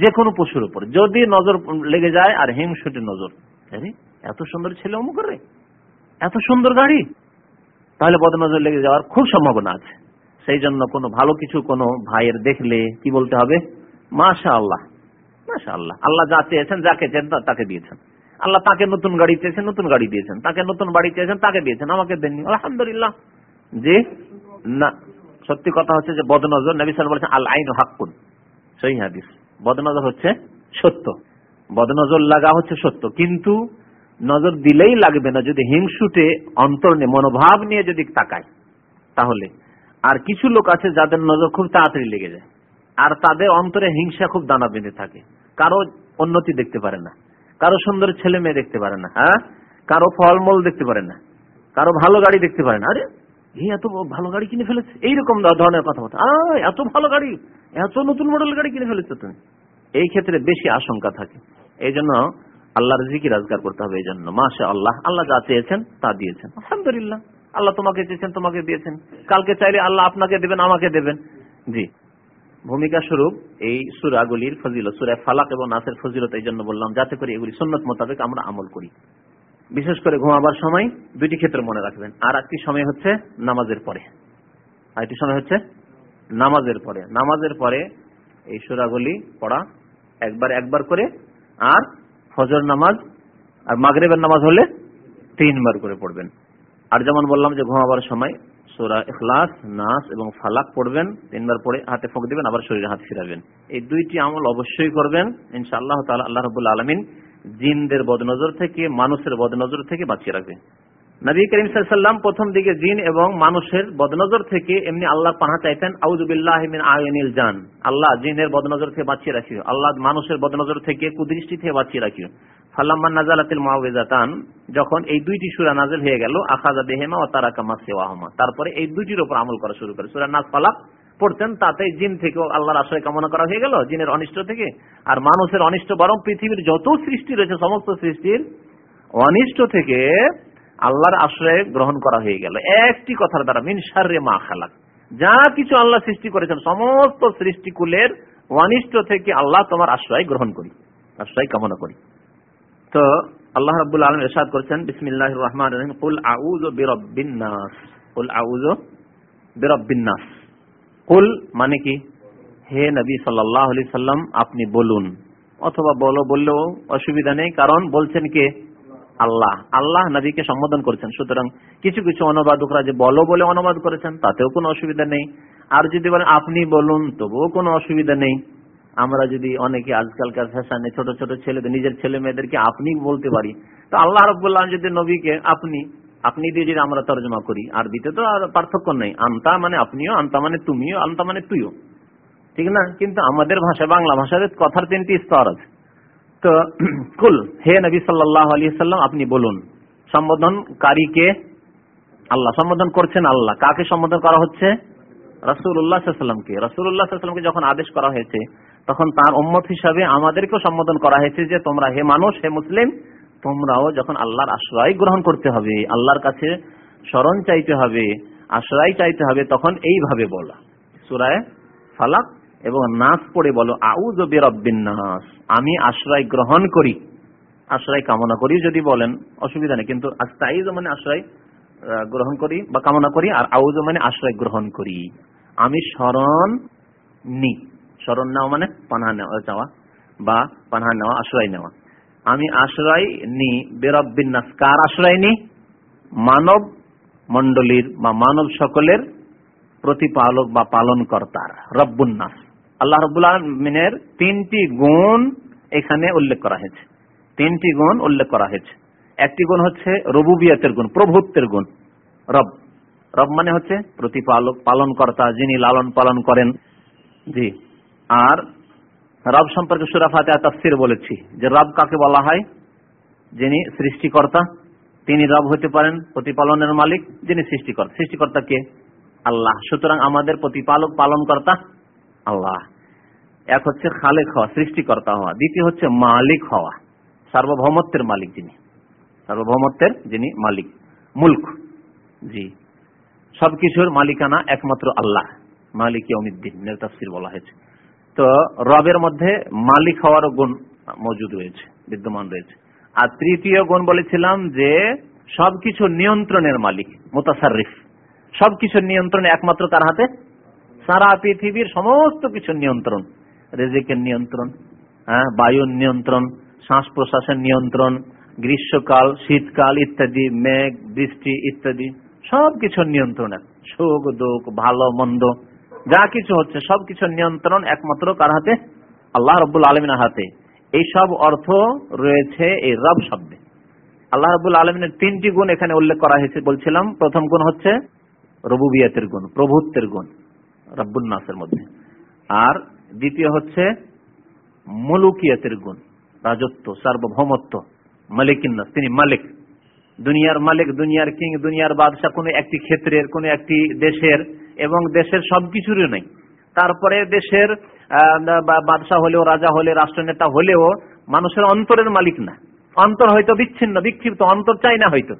যে কোনো পশুর উপর যদি নজর লেগে যায় আর হিংসুটে নজর এত সুন্দর ছেলে অমুক এত সুন্দর গাড়ি? তাহলে বদনজর লেগে যাওয়ার খুব সম্ভাবনা আছে। সেই জন্য কোনো ভালো কিছু কোনো ভাইয়ের দেখলে কি বলতে হবে? মাশা আল্লাহ মাশা আল্লাহ আল্লাহ যা চেয়েছেন, যাকে চেয়েছেন তাকে দিয়েছেন। আল্লাহ তাকে নতুন গাড়ি চেয়েছেন, নতুন গাড়ি দিয়েছেন। তাকে নতুন বাড়ি চেয়েছেন, তাকে দিয়েছেন। আমাকে দেননি। আলহামদুলিল্লাহ। যে না। সত্যি কথা হচ্ছে যে বদনজর, নবী সাল বলেছেন আল আইন হাক্কুন। সেই হাদিস। বদনজর হচ্ছে সত্য। বদনজর লাগা হচ্ছে সত্য। কিন্তু নজর দিলেই লাগবে না যদি হিংসুটে অন্তর নিয়ে, মনোভাব নিয়ে যদি তাকায়। তাহলে আর কিছু লোক আছে যাদের নজর খুব তাড়াতাড়ি লেগে যায়। আর তাদের অন্তরে হিংসা খুব দানা বেঁধে থাকে। কারও উন্নতি দেখতে পারে না। কারও সুন্দর ছেলে মেয়ে দেখতে পারে না হ্যাঁ? কারও ফলমূল দেখতে পারে না। কারও ভালো গাড়ি দেখতে পারে না। আরে এই এত ভালো গাড়ি কিনে ফেলেছে? এইরকম ধরনের কথাবার্তা। এত ভালো গাড়ি, এত নতুন মডেল গাড়ি কিনে ফেলেছে তুমি। এই ক্ষেত্রে বেশি আশঙ্কা থাকে। এই জন্য আল্লাহর জিকির রাজগার করতে হবে। এই জন্য মাসে আল্লাহ আল্লাহ যা চেয়েছেন তা দিয়েছেন। আলহামদুলিল্লাহ। আল্লাহ তোমাকে চেয়েছেন, তোমাকে দিয়েছেন। কালকে চাইলে আল্লাহ আপনাকে দেবেন, আমাকে দেবেন। জি। ভূমিকা স্বরূপ এই সুরাগুলির ফজিলত সুরায় ফালাক এবং নাসের ফজিলত এই জন্য বললাম, যাতে করে এগুলি সন্ন্যত মোতাবেক আমরা আমল করি। বিশেষ করে ঘুমাবার সময় দুইটি ক্ষেত্রে মনে রাখবেন। আর একটি সময় হচ্ছে নামাজের পরে। আরেকটি সময় হচ্ছে নামাজের পরে। নামাজের পরে এই সুরাগুলি পড়া একবার একবার করে, আর ফজর নামাজ আর মাগরেবের নামাজ হলে তিনবার করে পড়বেন। আর যেমন বললাম যে ঘুমাবার সময় সোরা এখলাস নাস এবং ফালাক পড়বেন, তিনবার পরে হাতে ফোঁক দিবেন, আবার শরীরে হাত ফিরাবেন। এই দুইটি আমল অবশ্যই করবেন। ইনশাআল্লাহ তাআলা আল্লাহ রাব্বুল আলামিন জিনদের বদনজর থেকে, মানুষের বদনজর থেকে বাঁচিয়ে রাখবে। নবী করিম সাল্লাম প্রথম দিকে জিন এবং মানুষের বদনজর থেকে এমনি আল্লাহ পাহা চাইতেন আউজুবিল্লাহ আয়নিল জান। আল্লাহ জিনের বদনজর থেকে বাঁচিয়ে রাখিও। আল্লাহ মানুষের বদনজর থেকে কুদৃষ্টি থেকে বাঁচিয়ে রাখিও। ফাল্লাম্মান মাওয়াজাতান যখন এই দুইটি সূরা নাজিল হয়ে গেল, আখাযা বিহিমা ওয়া তারাকা মা সিওয়াহুমা। তারপরে এই দুইটির উপর আমল করা শুরু করে। সূরা ফালাক পড়তেন তাতে জিন থেকে আল্লাহর আশ্রয় কামনা করা হয়ে গেল, জিনের অনিষ্ট থেকে। আর মানুষের অনিষ্ট বরং পৃথিবীর যত সৃষ্টি রয়েছে, সমস্ত সৃষ্টির অনিষ্ট থেকে আল্লাহর আশ্রয় গ্রহণ করা হয়ে গেল। একটি কথার দ্বারা, মিন শাররে মা খালাক। যা কিছু আল্লাহ সৃষ্টি করেছেন, সমস্ত সৃষ্টিকুলের অনিষ্ট থেকে আল্লাহ তোমার আশ্রয় গ্রহণ করি, আশ্রয় কামনা করি। তো আল্লাহ রাব্বুল আলামিন ইরশাদ করেছেন, বিসমিল্লাহির রহমানির রহিম, কুল আউযু বিরাব্বিন নাস। কুল আউযু বিরাব্বিন নাস। কুল মানে কি? হে নবী সাল্লাহ আলি সাল্লাম, আপনি বলুন। অথবা বলো, বললেও অসুবিধা নেই, কারণ বলছেন কে? আল্লাহ। আল্লাহ নবীকে সম্বোধন করেছেন। সুতরাং কিছু কিছু অনুবাদকরা যে বলো বলে অনুবাদ করেছেন, তাতেও কোনো অসুবিধা নেই। আর যদি বলেন, আপনি বলুন তবুও কোনো অসুবিধা নেই। আমরা যদি অনেকে আজকালকার ফ্যাশনে ছোট ছোট ছেলেদের, নিজের ছেলে মেয়েদেরকে আপনি বলতে পারি, তো আল্লাহ রব্বুল্লাহ যদি নবীকে, আপনি আপনি দিয়ে যদি আমরা তর্জমা করি আর দিতে তো আর পার্থক্য নেই। আন্তা মানে আপনিও, আন্তা মানে তুমিও, আন্তা মানে তুইও। ঠিক না? কিন্তু আমাদের ভাষা বাংলা ভাষার কথার তিনটি স্তর আছে। তো কুল, হে নবী সাল্লাহ আলী সাল্লাম আপনি বলুন, সম্বোধনকারীকে আল্লাহ, সম্বোধন করছেন আল্লাহ, কাকে সম্বোধন করা হচ্ছে? রাসুল্লাহামকে রাসুল্লাহামকে যখন আদেশ করা হয়েছে, তখন তার উম্মত হিসাবে আমাদেরকেও সম্বোধন করা হয়েছে যে, তোমরা হে মানুষ, হে মুসলিম, তোমরাও যখন আল্লাহর আশ্রয় গ্রহণ করতে হবে, আল্লাহর কাছে স্মরণ চাইতে হবে, আশ্রয় চাইতে হবে, তখন এইভাবে বলা। সুরায় ফালাক এবং নাচ পড়ে বলো আউজ বেরব্বিন নাস আমি আশ্রয় গ্রহণ করি। আশ্রয় কামনা করি যদি বলেন, অসুবিধা নেই। কিন্তু আস্তাইজ মানে আশ্রয় গ্রহণ করি বা কামনা করি, আর আউজ মানে আশ্রয় গ্রহণ করি। আমি স্মরণ নি। স্মরণ নেওয়া মানে পানা নেওয়া চাওয়া বা পানা নেওয়া, আশ্রয় নেওয়া। আমি আশ্রয় নি বেরব্বিন নাস। কার আশ্রয় নি? মানব মন্ডলীর বা মানব সকলের প্রতিপালক বা পালন কর্তার রব্বুন্নাস আল্লাহ রব্বুল আলমিনের তিনটি গুণ এখানে উল্লেখ করা হয়েছে। তিনটি গুণ উল্লেখ করা হয়েছে। একটি গুণ হচ্ছে রবুবিয়াতের গুণ, প্রভুত্বের গুণ, রব। রব মানে হচ্ছে প্রতিপালক পালন কর্তা যিনি লালন পালন করেন। জি। আর রব সম্পর্কে সুরাফাতে তাফসির বলেছি যে রব কাকে বলা হয়? যিনি সৃষ্টিকর্তা, তিনি রব হতে পারেন প্রতিপালনের মালিক, যিনি সৃষ্টিকর্তা। সৃষ্টিকর্তা কে? আল্লাহ। সুতরাং আমাদের প্রতিপালক পালন কর্তা আল্লাহ। এক হচ্ছে খালেক হওয়া, সৃষ্টিকর্তা হওয়া। দ্বিতীয় হচ্ছে মালিক হওয়া। সার্বভৌমত্বের মালিক যিনি। সার্বভৌমত্বের যিনি মালিক। মুল্ক। জি। সবকিছুর মালিকানা একমাত্র আল্লাহ। মালিক তাফসির বলা হয়েছে। তো রবের মধ্যে মালিক হওয়ারও গুণ মজুদ রয়েছে, বিদ্যমান রয়েছে। আর তৃতীয় গুণ বলেছিলাম যে সবকিছু নিয়ন্ত্রণের মালিক, মোতাসারিফ। সবকিছুর নিয়ন্ত্রণ একমাত্র তার হাতে সারা পৃথিবীর সমস্ত কিছু নিয়ন্ত্রণ, রেজেকের নিয়ন্ত্রণ হ্যাঁ বায়ুর নিয়ন্ত্রণ, শ্বাস প্রশ্বাসের নিয়ন্ত্রণ, গ্রীষ্মকাল, শীতকাল ইত্যাদি, মেঘ, বৃষ্টি ইত্যাদি সবকিছুর নিয়ন্ত্রণ সুখ, দুঃখ, ভালো, মন্দ, যা কিছু হচ্ছে সবকিছুর নিয়ন্ত্রণ একমাত্র কার হাতে? আল্লাহ রব্বুল আলমিনের হাতে। এই সব অর্থ রয়েছে এই রব শব্দে। আল্লাহ রবুল আলমিনের তিনটি গুণ এখানে উল্লেখ করা হয়েছে, বলছিলাম, প্রথম গুণ হচ্ছে রবুবিয়াতের গুণ, প্রভুত্বের গুণ। নাসের মধ্যে। আর দ্বিতীয় হচ্ছে মুলুকিয়াতের গুণ, রাজত্ব, সার্বভৌমত্ব মালিকিন্নাস তিনি মালিক। দুনিয়ার মালিক, দুনিয়ার কিং, দুনিয়ার বাদশাহ, কোনো একটি ক্ষেত্রের, কোনো একটি দেশের, এবং দেশের সবকিছুরই নেই। তারপরে দেশের বাদশাহ হলেও, রাজা হলে, রাষ্ট্রনেতা হলেও, মানুষের অন্তরের মালিক না। অন্তর হয়তো বিচ্ছিন্ন, বিক্ষিপ্ত, অন্তর চাই না হয়তো।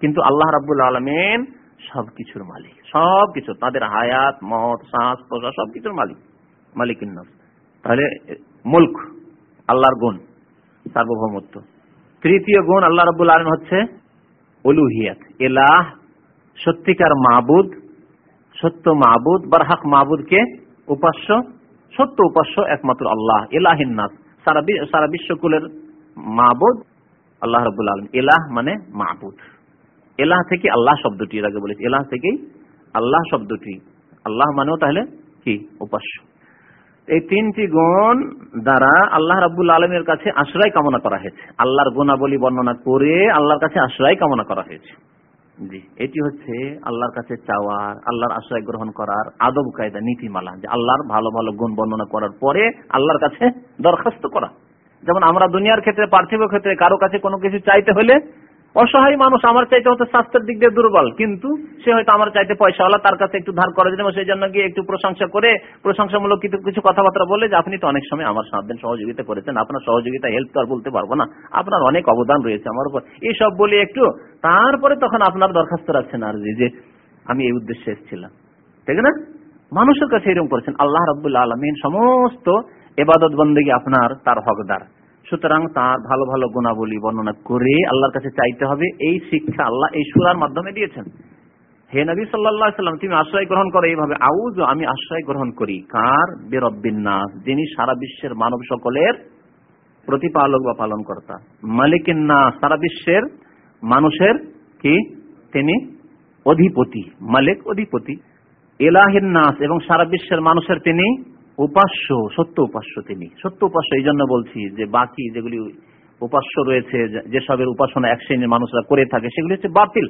কিন্তু আল্লাহ রাবুল আলমেন সবকিছুর মালিক। সবকিছু, তাদের হায়াত, মত শ্বাস প্রশ্বাস সবকিছুর মালিক মালিক তাহলে মুল্ক, আল্লাহর গুণ, সার্বভৌমত্ব। তৃতীয় গুণ আল্লাহ রবুল আলম হচ্ছে অলুহিয়াত এলাহ সত্যিকার মাহবুদ সত্য মাহবুদ বারহাক মাহবুদকে উপাস্য, সত্য উপাস্য একমাত্র আল্লাহ এলাহিনাস সারা সারা বিশ্বকুলের মাহবুদ আল্লাহ রবুল আলম এলাহ মানে মাহবুদ এলাহ থেকে আল্লাহ শব্দটি, এর আগে বলেছি, এলাহ থেকেই আল্লাহ শব্দটি। আল্লাহ মানেও তাহলে কি? উপাস্য। এই তিনটি গুণ দ্বারা আল্লাহ রাবুল আলমের কাছে আশ্রয় কামনা করা হয়েছে। আল্লাহর গুণাবলী বর্ণনা করে আল্লাহর কাছে আশ্রয় কামনা করা হয়েছে। জি, এটি হচ্ছে আল্লাহর কাছে চাওয়ার আল্লাহর আশ্রয় গ্রহণ করার আদব কায়দা, নীতিমালা, যে আল্লাহর ভালো ভালো গুণ বর্ণনা করার পরে আল্লাহর কাছে দরখাস্ত করা। যেমন আমরা দুনিয়ার ক্ষেত্রে, পার্থিব ক্ষেত্রে কারও কাছে কোনো কিছু চাইতে হলে অসহায় মানুষ আমার চাইতে হয়তো স্বাস্থ্যের দিক দিয়ে দুর্বল, কিন্তু সে হয়তো আমার চাইতে পয়সাওয়ালা, তার কাছে একটু ধার করা জন্য সেই জন্য গিয়ে একটু প্রশংসা করে, প্রশংসামূলক কিছু কিছু কথাবার্তা বলে যে আপনি তো অনেক সময় আমার সাত দিন সহযোগিতা করেছেন, আপনার সহযোগিতা হেল্প আর বলতে পারব না। আপনার অনেক অবদান রয়েছে আমার উপর। এইসব বলে একটু, তারপরে তখন আপনার দরখাস্ত রাখছেন আর যে আমি এই উদ্দেশ্যে এসেছিলাম। ঠিক না? মানুষের কাছে এরকম করেছেন। আল্লাহ রবুল্লা আলমিন সমস্ত এবাদত বন্দী আপনার, তার হকদার। সুতরাং তার ভালো ভালো গুণাবলী বর্ণনা করে আল্লাহর কাছে চাইতে হবে। এই শিক্ষা আল্লাহ এই সুরার মাধ্যমে দিয়েছেন। হে নবী সাল্লাম, তুমি আশ্রয় গ্রহণ করো এইভাবে। আউজ আমি আশ্রয় গ্রহণ করি। কার? বেরব্বিন নাস, যিনি সারা বিশ্বের মানব সকলের প্রতিপালক বা পালন কর্তা মালিকের না সারা বিশ্বের মানুষের কি? তিনি অধিপতি, মালিক অধিপতি। এলাহিন নাস, এবং সারা বিশ্বের মানুষের তিনি উপাস্য সত্য উপাস্য তিনি সত্য উপাস্য এই জন্য বলছি যে বাকি যেগুলি উপাস্য রয়েছে যেসবের উপাসনা এক শ্রেণীর মানুষরা করে থাকে সেগুলি হচ্ছে বাতিল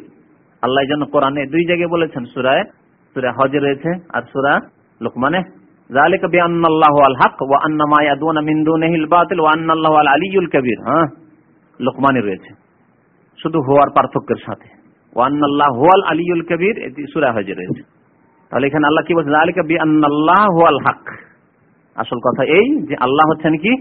আল্লাহ যেন কোরআনে দুই জায়গায় বলেছেন সুরায় সুরা হজে রয়েছে আর সুরা লোকমানে ذلك بأن الله هو الحق وأن ما يدعون من دونه الباطل وأن الله هو العلي الكبير হ্যাঁ লোকমানে রয়েছে শুধু হওয়ার পার্থক্যের সাথে ওয়ান আল্লাহ হুয়াল আলিউল কবির এটি সুরা হজে রয়েছে তাহলে এখানে আল্লাহ কি বলছে আলিকা বি আল্লাহ হুয়াল হক আসল কথা এই যে আল্লাহ হচ্ছেন কি?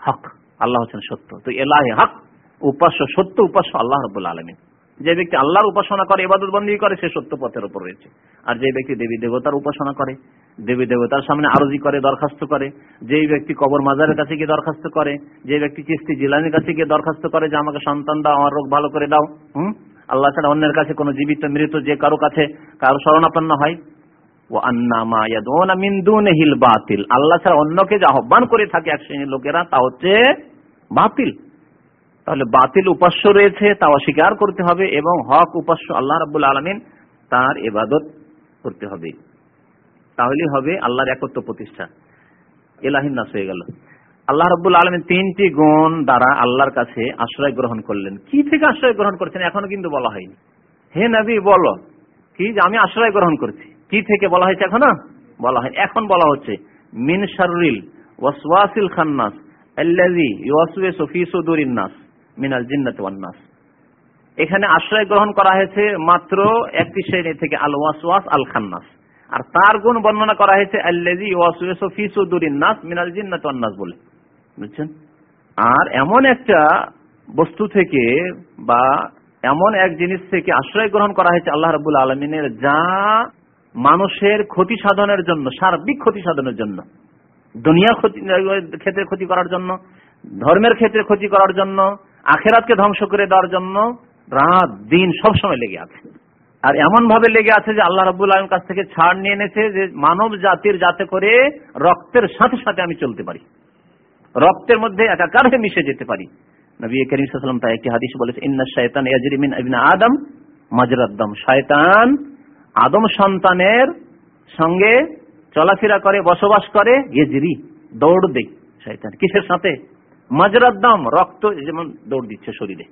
হক। আল্লাহ হচ্ছেন সত্য। তো এলাহে হক, উপাস্য সত্য, উপাস্য আল্লাহ রবুল্লা আলমী যে ব্যক্তি আল্লাহর উপাসনা করে এবাদত বন্দী করে, সে সত্য পথের উপর রয়েছে। আর যে ব্যক্তি দেবী দেবতার উপাসনা করে, দেবী দেবতার সামনে আরজি করে, দরখাস্ত করে, যেই ব্যক্তি কবর মাজারের কাছে গিয়ে দরখাস্ত করে, যে ব্যক্তি চিস্তি জিলানির কাছে গিয়ে দরখাস্ত করে যে আমাকে সন্তান দাও, আমার রোগ ভালো করে দাও, হুম? আল্লাহ ছাড়া অন্যের কাছে কোনো জীবিত, মৃত যে কারও কাছে কারও শরণাপন্ন হয় ও বাতিল। আল্লাহ ছাড়া অন্যকে যে আহ্বান করে থাকে এক শ্রেণির লোকেরা, তা হচ্ছে বাতিল। তাহলে বাতিল উপাস্য রয়েছে, তা অস্বীকার করতে হবে এবং হক উপাস্য আল্লাহ রাবুল আলমিন তার এবাদত করতে হবে। তাহলে হবে আল্লাহর একত্র প্রতিষ্ঠা। এলাহিন হয়ে গেল। আল্লাহ রব্বুল আলমিন তিনটি গুণ দ্বারা আল্লাহর কাছে আশ্রয় গ্রহণ করলেন। কি থেকে আশ্রয় গ্রহণ করছেন এখনও কিন্তু বলা হয়নি। হে নবী, বলো, কি যে আমি আশ্রয় গ্রহণ করছি। কি থেকে বলা হয়েছে এখনও? বলা হয় এখন বলা হচ্ছে, মিন শাররিল ওয়াসওয়াসিল খান্নাস আল্লাযী ইউওয়াসওয়িসু ফি সুদুরিন নাস মিনাল জিন্নাতি ওয়ান নাস। এখানে আশ্রয় গ্রহণ করা হয়েছে মাত্র একটি শ্রেণি থেকে আল ওয়াসওয়াস আল খান্নাস আর তার গুণ বর্ণনা করা হয়েছে, আল্লাযী ইউওয়াসওয়িসু ফি সুদুরিন নাস মিনাল জিন্নাতি ওয়ান নাস বলে। বুঝছেন? আর এমন একটা বস্তু থেকে বা এমন এক জিনিস থেকে আশ্রয় গ্রহণ করা হয়েছে আল্লাহ রাবুল আলমিনের, যা মানুষের ক্ষতি সাধনের জন্য, সার্বিক ক্ষতি সাধনের জন্য দুনিয়ার ক্ষেত্রে ক্ষতি করার জন্য, ধর্মের ক্ষেত্রে ক্ষতি করার জন্য, আখেরাতকে ধ্বংস করে দেওয়ার জন্য রাত দিন সব সময় লেগে আছে। আর এমন ভাবে লেগে আছে যে আল্লাহ রাবুল আলম কাছ থেকে ছাড় নিয়ে এনেছে যে মানব জাতির যাতে করে রক্তের সাথে সাথে আমি চলতে পারি। রক্তের মধ্যে একাকার হয়ে মিশে যেতে পারি। নবী করিম সাল্লাম তাই একটি হাদিস বলেছে, ইন্না শয়তান ইয়াজরিমিন আদম মাজরাদ্দম শয়তান আদম সন্তানের সঙ্গে চলাফেরা করে, বসবাস করে ইয়েজরি দৌড় দেয় শয়তান। কিসের সাথে? মাজরার দাম রক্ত যেমন দৌড় দিচ্ছে শরীরে।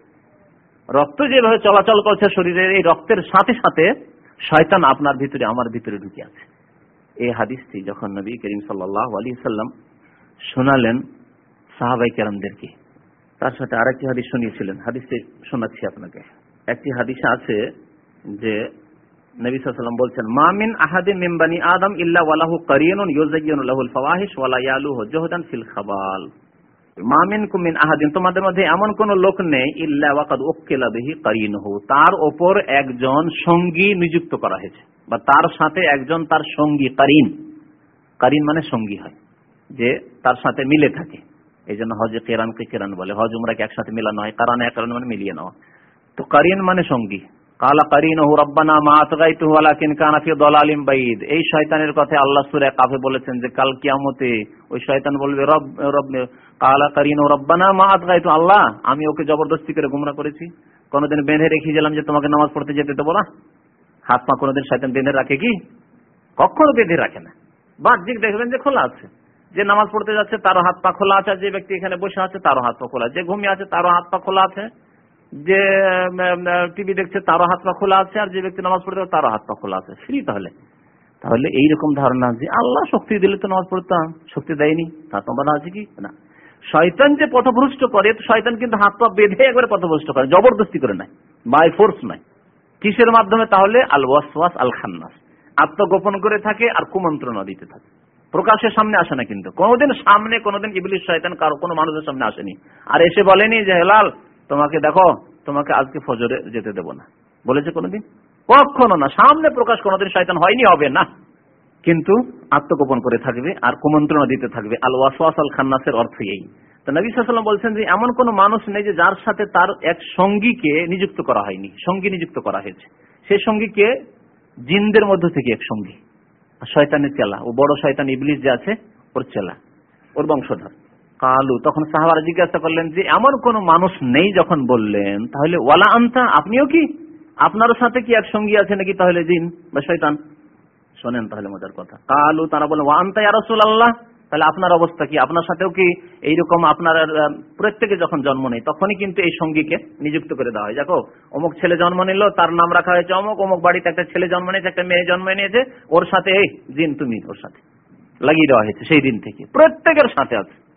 রক্ত যেভাবে চলাচল করছে শরীরের, এই রক্তের সাথে সাথে শয়তান আপনার ভিতরে, আমার ভিতরে ঢুকে আছে। এই হাদিসটি যখন নবী করিম সাল্লাহ সাল্লাম শোনালেন সাহাবাই কেরামদেরকে, তার সাথে আরেকটি হাদিস শুনিয়েছিলেন। হাদিসটি শোনাচ্ছি আপনাকে। একটি হাদিসে আছে যে বলছেন মামিন আহাদিন মিম্বানি আদম ইল্লা ওয়ালাহু লাহুল ফাওয়াহিশ ওয়ালা ফিল খাবাল। মামিন কুমিন আহাদিন, তোমাদের মধ্যে এমন কোন লোক নেই, ইল্লা ওয়াকাদ তার উপর একজন সঙ্গী নিযুক্ত করা হয়েছে, বা তার সাথে একজন তার সঙ্গী, কারিন। কারিন মানে সঙ্গী হয়, যে তার সাথে মিলে থাকে। এই জন্য হজে কেরানকে কেরান বলে, হজ উমরাকে একসাথে মিলানো হয় কারণ এক মানে মিলিয়ে নেওয়া। তো কারিন মানে সঙ্গী। কালা কারিন হু রব্বানা মাতগাইতু ওয়ালাকিন কানা ফি দালালিম বাইদ এই শয়তানের কথা আল্লাহ সূরা কাফে বলেছেন যে কাল কিয়ামতে ওই শয়তান বলবে, রব রব কালা কারিন ও রব্বানা মাতগাইতু আল্লাহ, আমি ওকে জবরদস্তি করে গুমরা করেছি। কোনদিন বেঁধে রেখে গেলাম যে তোমাকে নামাজ পড়তে যেতে দেবো না। হাত পা কোনোদিন শয়তান বেঁধে রাখে কি? কখনো বেঁধে রাখে না। বাহ্যিক দেখবেন যে খোলা আছে। যে নামাজ পড়তে যাচ্ছে তারও হাত পা খোলা আছে যে ব্যক্তি এখানে বসে আছে তারও হাত পা খোলা যে ঘুমিয়ে আছে তারও হাত পা খোলা আছে। যে টিভি দেখছে তারও হাত পা খোলা আছে, আর যে ব্যক্তি নামাজ পড়তে তারও হাত পা খোলা আছে। ফ্রি তাহলে। তাহলে এইরকম ধারণা যে আল্লাহ শক্তি দিলে তো নামাজ পড়তাম শক্তি দেয়নি, তা তোমার আছে কি না। শয়তান যে পথভ্রষ্ট করে শয়তান কিন্তু হাত পা বেঁধে একবারে পথভ্রষ্ট করে, জবরদস্তি করে নাই বাই ফোর্স নাই কিসের মাধ্যমে? তাহলে আল ওয়াসওয়াস আল খান্নাস আত্মগোপন করে থাকে আর কুমন্ত্রণা দিতে থাকে। প্রকাশের সামনে আসে না কিন্তু। কোনোদিন সামনে, কোনোদিন ইবলিশ শয়তান কারও, কোনো মানুষের সামনে আসেনি। আর এসে বলেনি যে, হেলাল তোমাকে দেখো, তোমাকে আজকে ফজরে যেতে দেব না। বলেছে কোনোদিন? কখনো না। সামনে প্রকাশ কোনোদিন শয়তান হয়নি, হবে না। কিন্তু আত্মগোপন করে থাকবে আর কুমন্ত্রণা দিতে থাকবে। আল ওয়াসওয়াস আল খান্নাসের অর্থ এই। তো বলছেন যে, এমন কোন মানুষ নেই যে, যার সাথে তার এক সঙ্গীকে নিযুক্ত করা হয়নি। সঙ্গী নিযুক্ত করা হয়েছে। সে সঙ্গীকে জিনদের মধ্য থেকে এক সঙ্গী। শয়তানের চেলা। ও বড় শয়তান ইবলিস যে আছে, ওর চেলা। ওর বংশধর। কালু, তখন সাহাবারা জিজ্ঞাসা করলেন যে, এমন কোন মানুষ নেই? যখন বললেন, তাহলে ওয়ালা আনতা, আপনিও কি? আপনারও সাথে কি এক সঙ্গী আছে নাকি তাহলে জিন বা শয়তান? শোনেন তাহলে মজার কথা। কালু, তারা বলেন ওয়া আনতা ইয়া রাসূলুল্লাহ? তাহলে আপনার অবস্থা কি? আপনার সাথেও কি এইরকম আপনার প্রত্যেকে যখন জন্ম নেই তখনই কিন্তু এই সঙ্গীকে নিযুক্ত করে দেওয়া হয়। দেখো অমুক ছেলে জন্ম নিল, তার নাম রাখা হয়েছে অমুক অমুক বাড়িতে একটা ছেলে জন্ম নিয়েছে, একটা মেয়ে জন্ম নিয়েছে, ওর সাথে, এই, জিন, তুমি ওর সাথে লাগিয়ে দেওয়া হয়েছে সেই দিন থেকে। প্রত্যেকের সাথে আছে।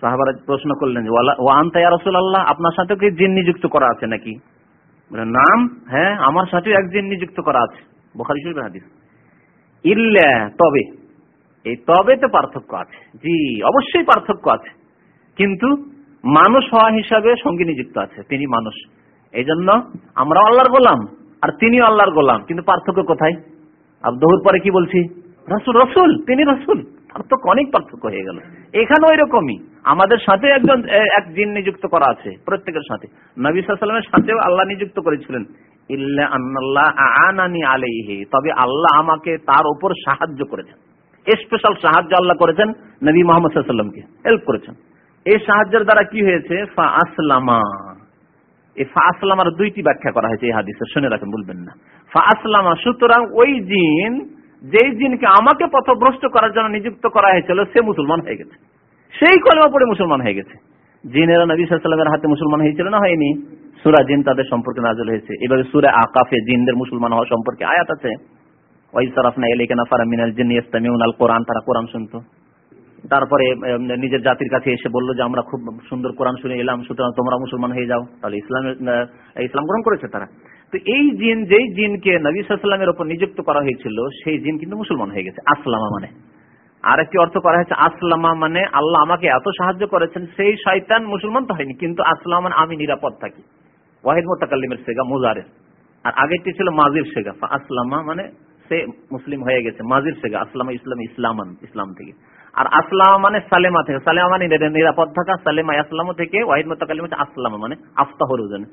সাহাবারা প্রশ্ন করলেন যে, ওয়ালা- ওয়া আনতা ইয়া রাসূলুল্লাহ, আপনার সাথে কি জিন নিযুক্ত করা আছে নাকি? নাম হ্যাঁ আমার সাথেও এক জিন নিযুক্ত করা আছে। বুখারী শরীফের হাদিস। ইল্লা, তবে। এই তবে তো পার্থক্য আছে। জি, অবশ্যই পার্থক্য আছে। কিন্তু মানুষ হওয়া হিসাবে সঙ্গী নিযুক্ত আছে, তিনি মানুষ। এই জন্য আমরা আল্লাহর গোলাম, আর তিনিও আল্লাহর গোলাম। কিন্তু পার্থক্য কোথায়? আর দহুর পরে কি বলছি? রসুল রসুল, তিনি রসুল। পার্থক্য, অনেক পার্থক্য হয়ে গেল। এখানে ওই রকমই আমাদের সাথে একজন এক জিন নিযুক্ত করা আছে, প্রত্যেকের সাথে। নবী সাল্লামের সাথেও আল্লাহ নিযুক্ত করেছিলেন। তবে আল্লাহ আমাকে তার উপর সাহায্য করেছেন। স্পেশাল সাহায্য আল্লাহ করেছেন নবী মোহাম্মদ সাল্লামকে হেল্প করেছেন। এই সাহায্যের দ্বারা কি হয়েছে? ফা আসলামা। এই ফা আসলামার দুইটি ব্যাখ্যা করা হয়েছে এই হাদিসে, শুনে রাখেন বলবেন না। ফা আসলামা, সুতরাং ওই জিন, যেই জিনকে আমাকে পথভ্রষ্ট করার জন্য নিযুক্ত করা হয়েছিল, সে মুসলমান হয়ে গেছে। সেই কলমা পড়ে মুসলমান হয়ে গেছে। জিনেরা নবী সাল্লামের হাতে মুসলমান হয়েছিল না, হয়নি। সুরা জিন তাদের সম্পর্কে নাজল হয়েছে। এভাবে সুরা আকাফে জিনদের মুসলমান হওয়া সম্পর্কে আয়াত আছে। তারপরে নিজের জাতির কাছে এসে বলল যে, আমরা খুব সুন্দর কোরআন শুনে এলাম, সুতরাং তোমরা মুসলমান হয়ে যাও। তাহলে ইসলামের ইসলাম গ্রহণ করেছে তারা। তো এই জিন, যেই জিনকে নবী সাল্লামের উপর নিযুক্ত করা হয়েছিল, সেই জিন কিন্তু মুসলমান হয়ে গেছে। আসলামা মানে। আর একটি অর্থ করা হয়েছে, আসলামা মানে আল্লাহ আমাকে এত সাহায্য করেছেন, সেই শয়তান মুসলমান তো হয়নি, কিন্তু আসলাম মানে আমি নিরাপদ থাকি। ওয়াহিদ মোতাকাল্লিমের সেগা মুজারের। আর আগেরটি ছিল মাজির সেগা আসলামা মানে সে মুসলিম হয়ে গেছে, মাজির সেগা আসলামা ইসলাম, ইসলামান, ইসলাম থেকে। আর আসলাম মানে সালেমা থেকে, সালেমা মানে নিরাপদ থাকা, সালেমা আসলাম থেকে ওয়াহিদ মোতাকাল্লিম হচ্ছে আসলামা মানে আফতাহর ওজন।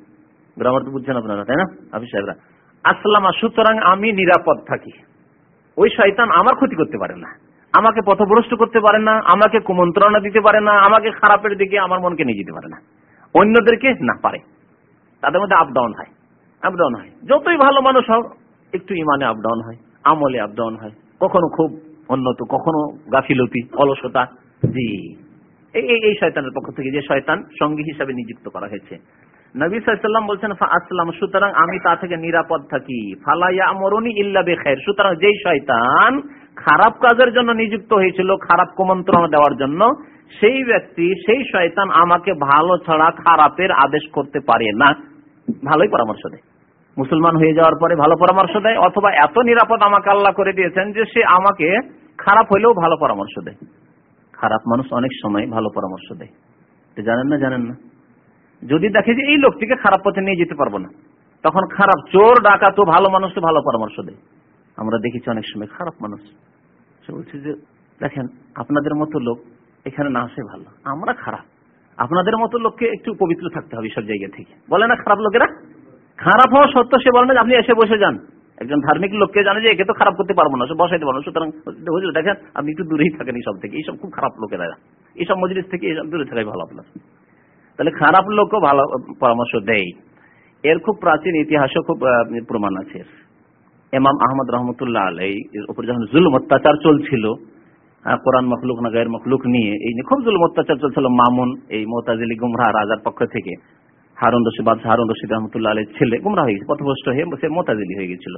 গ্রামার তো বুঝছেন আপনারা, তাই না আবি সাহেবরা? আসলামা, সুতরাং আমি নিরাপদ থাকি। ওই শয়তান আমার ক্ষতি করতে পারে না। আমাকে পথভ্রষ্ট করতে পারে না, আমাকে কুমন্ত্রণা দিতে পারে না, আমাকে খারাপের দিকে আমার মনকে নিয়ে যেতে পারে না। অন্যদেরকে না পারে। তাদের মধ্যে আপ ডাউন হয়। আপ ডাউন হয়। যতই ভালো মানুষ হোক, একটু ইমানে আপ ডাউন হয়, আমলে আপ ডাউন হয়। কখনো খুব উন্নত, কখনো গাফিলতি, অলসতা। জি। এই, এই- শয়তানের পক্ষ থেকে যে শয়তান সঙ্গী হিসাবে নিযুক্ত করা হয়েছে। নবী সাল্লাম বলছেন আসলাম সুতরাং আমি তা থেকে নিরাপদ থাকি। ফালাইয়া মরণি ইল্লা বেখায়ের সুতরাং যেই শয়তান খারাপ কাজের জন্য নিযুক্ত হয়েছিল, খারাপ কুমন্ত্রণা দেওয়ার জন্য, সেই ব্যক্তি, সেই শয়তান আমাকে ভালো ছাড়া খারাপের আদেশ করতে পারে না। ভালোই পরামর্শ দেয়। মুসলমান হয়ে যাওয়ার পরে ভালো পরামর্শ দেয়, অথবা এত নিরাপদ আমাকে আল্লাহ করে দিয়েছেন যে সে আমাকে খারাপ হইলেও ভালো পরামর্শ দেয়। খারাপ মানুষ অনেক সময় ভালো পরামর্শ দেয়। তো জানেন না জানেন না। যদি দেখে যে এই লোকটিকে খারাপ পথে নিয়ে যেতে পারব না, তখন খারাপ চোর, ডাকাতো ভালো মানুষকে ভালো পরামর্শ দেয়। আমরা দেখেছি অনেক সময় খারাপ মানুষ। সে বলছে যে, দেখেন, আপনাদের মতো লোক এখানে না আসে ভালো। আমরা খারাপ। আপনাদের মতো লোককে একটু পবিত্র থাকতে হবে সব জায়গা থেকে। বলে না খারাপ লোকেরা? খারাপ হওয়া সত্ত্বেও সে বলে না আপনি এসে বসে যান। একজন ধার্মিক লোককে জানে যে, একে তো খারাপ করতে পারব না বসাইতে পারব সুতরাং হুজুর, দেখেন, আপনি একটু দূরেই থাকেন এইসব থেকে। এইসব খুব খারাপ লোকেরা। এইসব মজলিস থেকে এইসব দূরে থাকাই ভালো আপনার। তাহলে খারাপ লোকও ভালো পরামর্শ দেয়। এর খুব প্রাচীন ইতিহাসও খুব প্রমাণ আছে। এমাম আহমদ রহমতুল্লাহ আলাই, এর উপর যখন জুলুম অত্যাচার চলছিল কোরআন মখলুক না গায়ের মখলুক নিয়ে, এই নিয়ে খুব জুলুম অত্যাচার চলছিল মামুন, এই মোতাজিলি গুমরা রাজার পক্ষ থেকে। হারুন রশিদ, বাদশাহ হারুন রশিদ রহমতুল্লাহ আলের ছেলে গুমরা হয়ে গেছে, পথভ্রষ্ট হয়ে সে মোতাজিলি হয়ে গেছিল।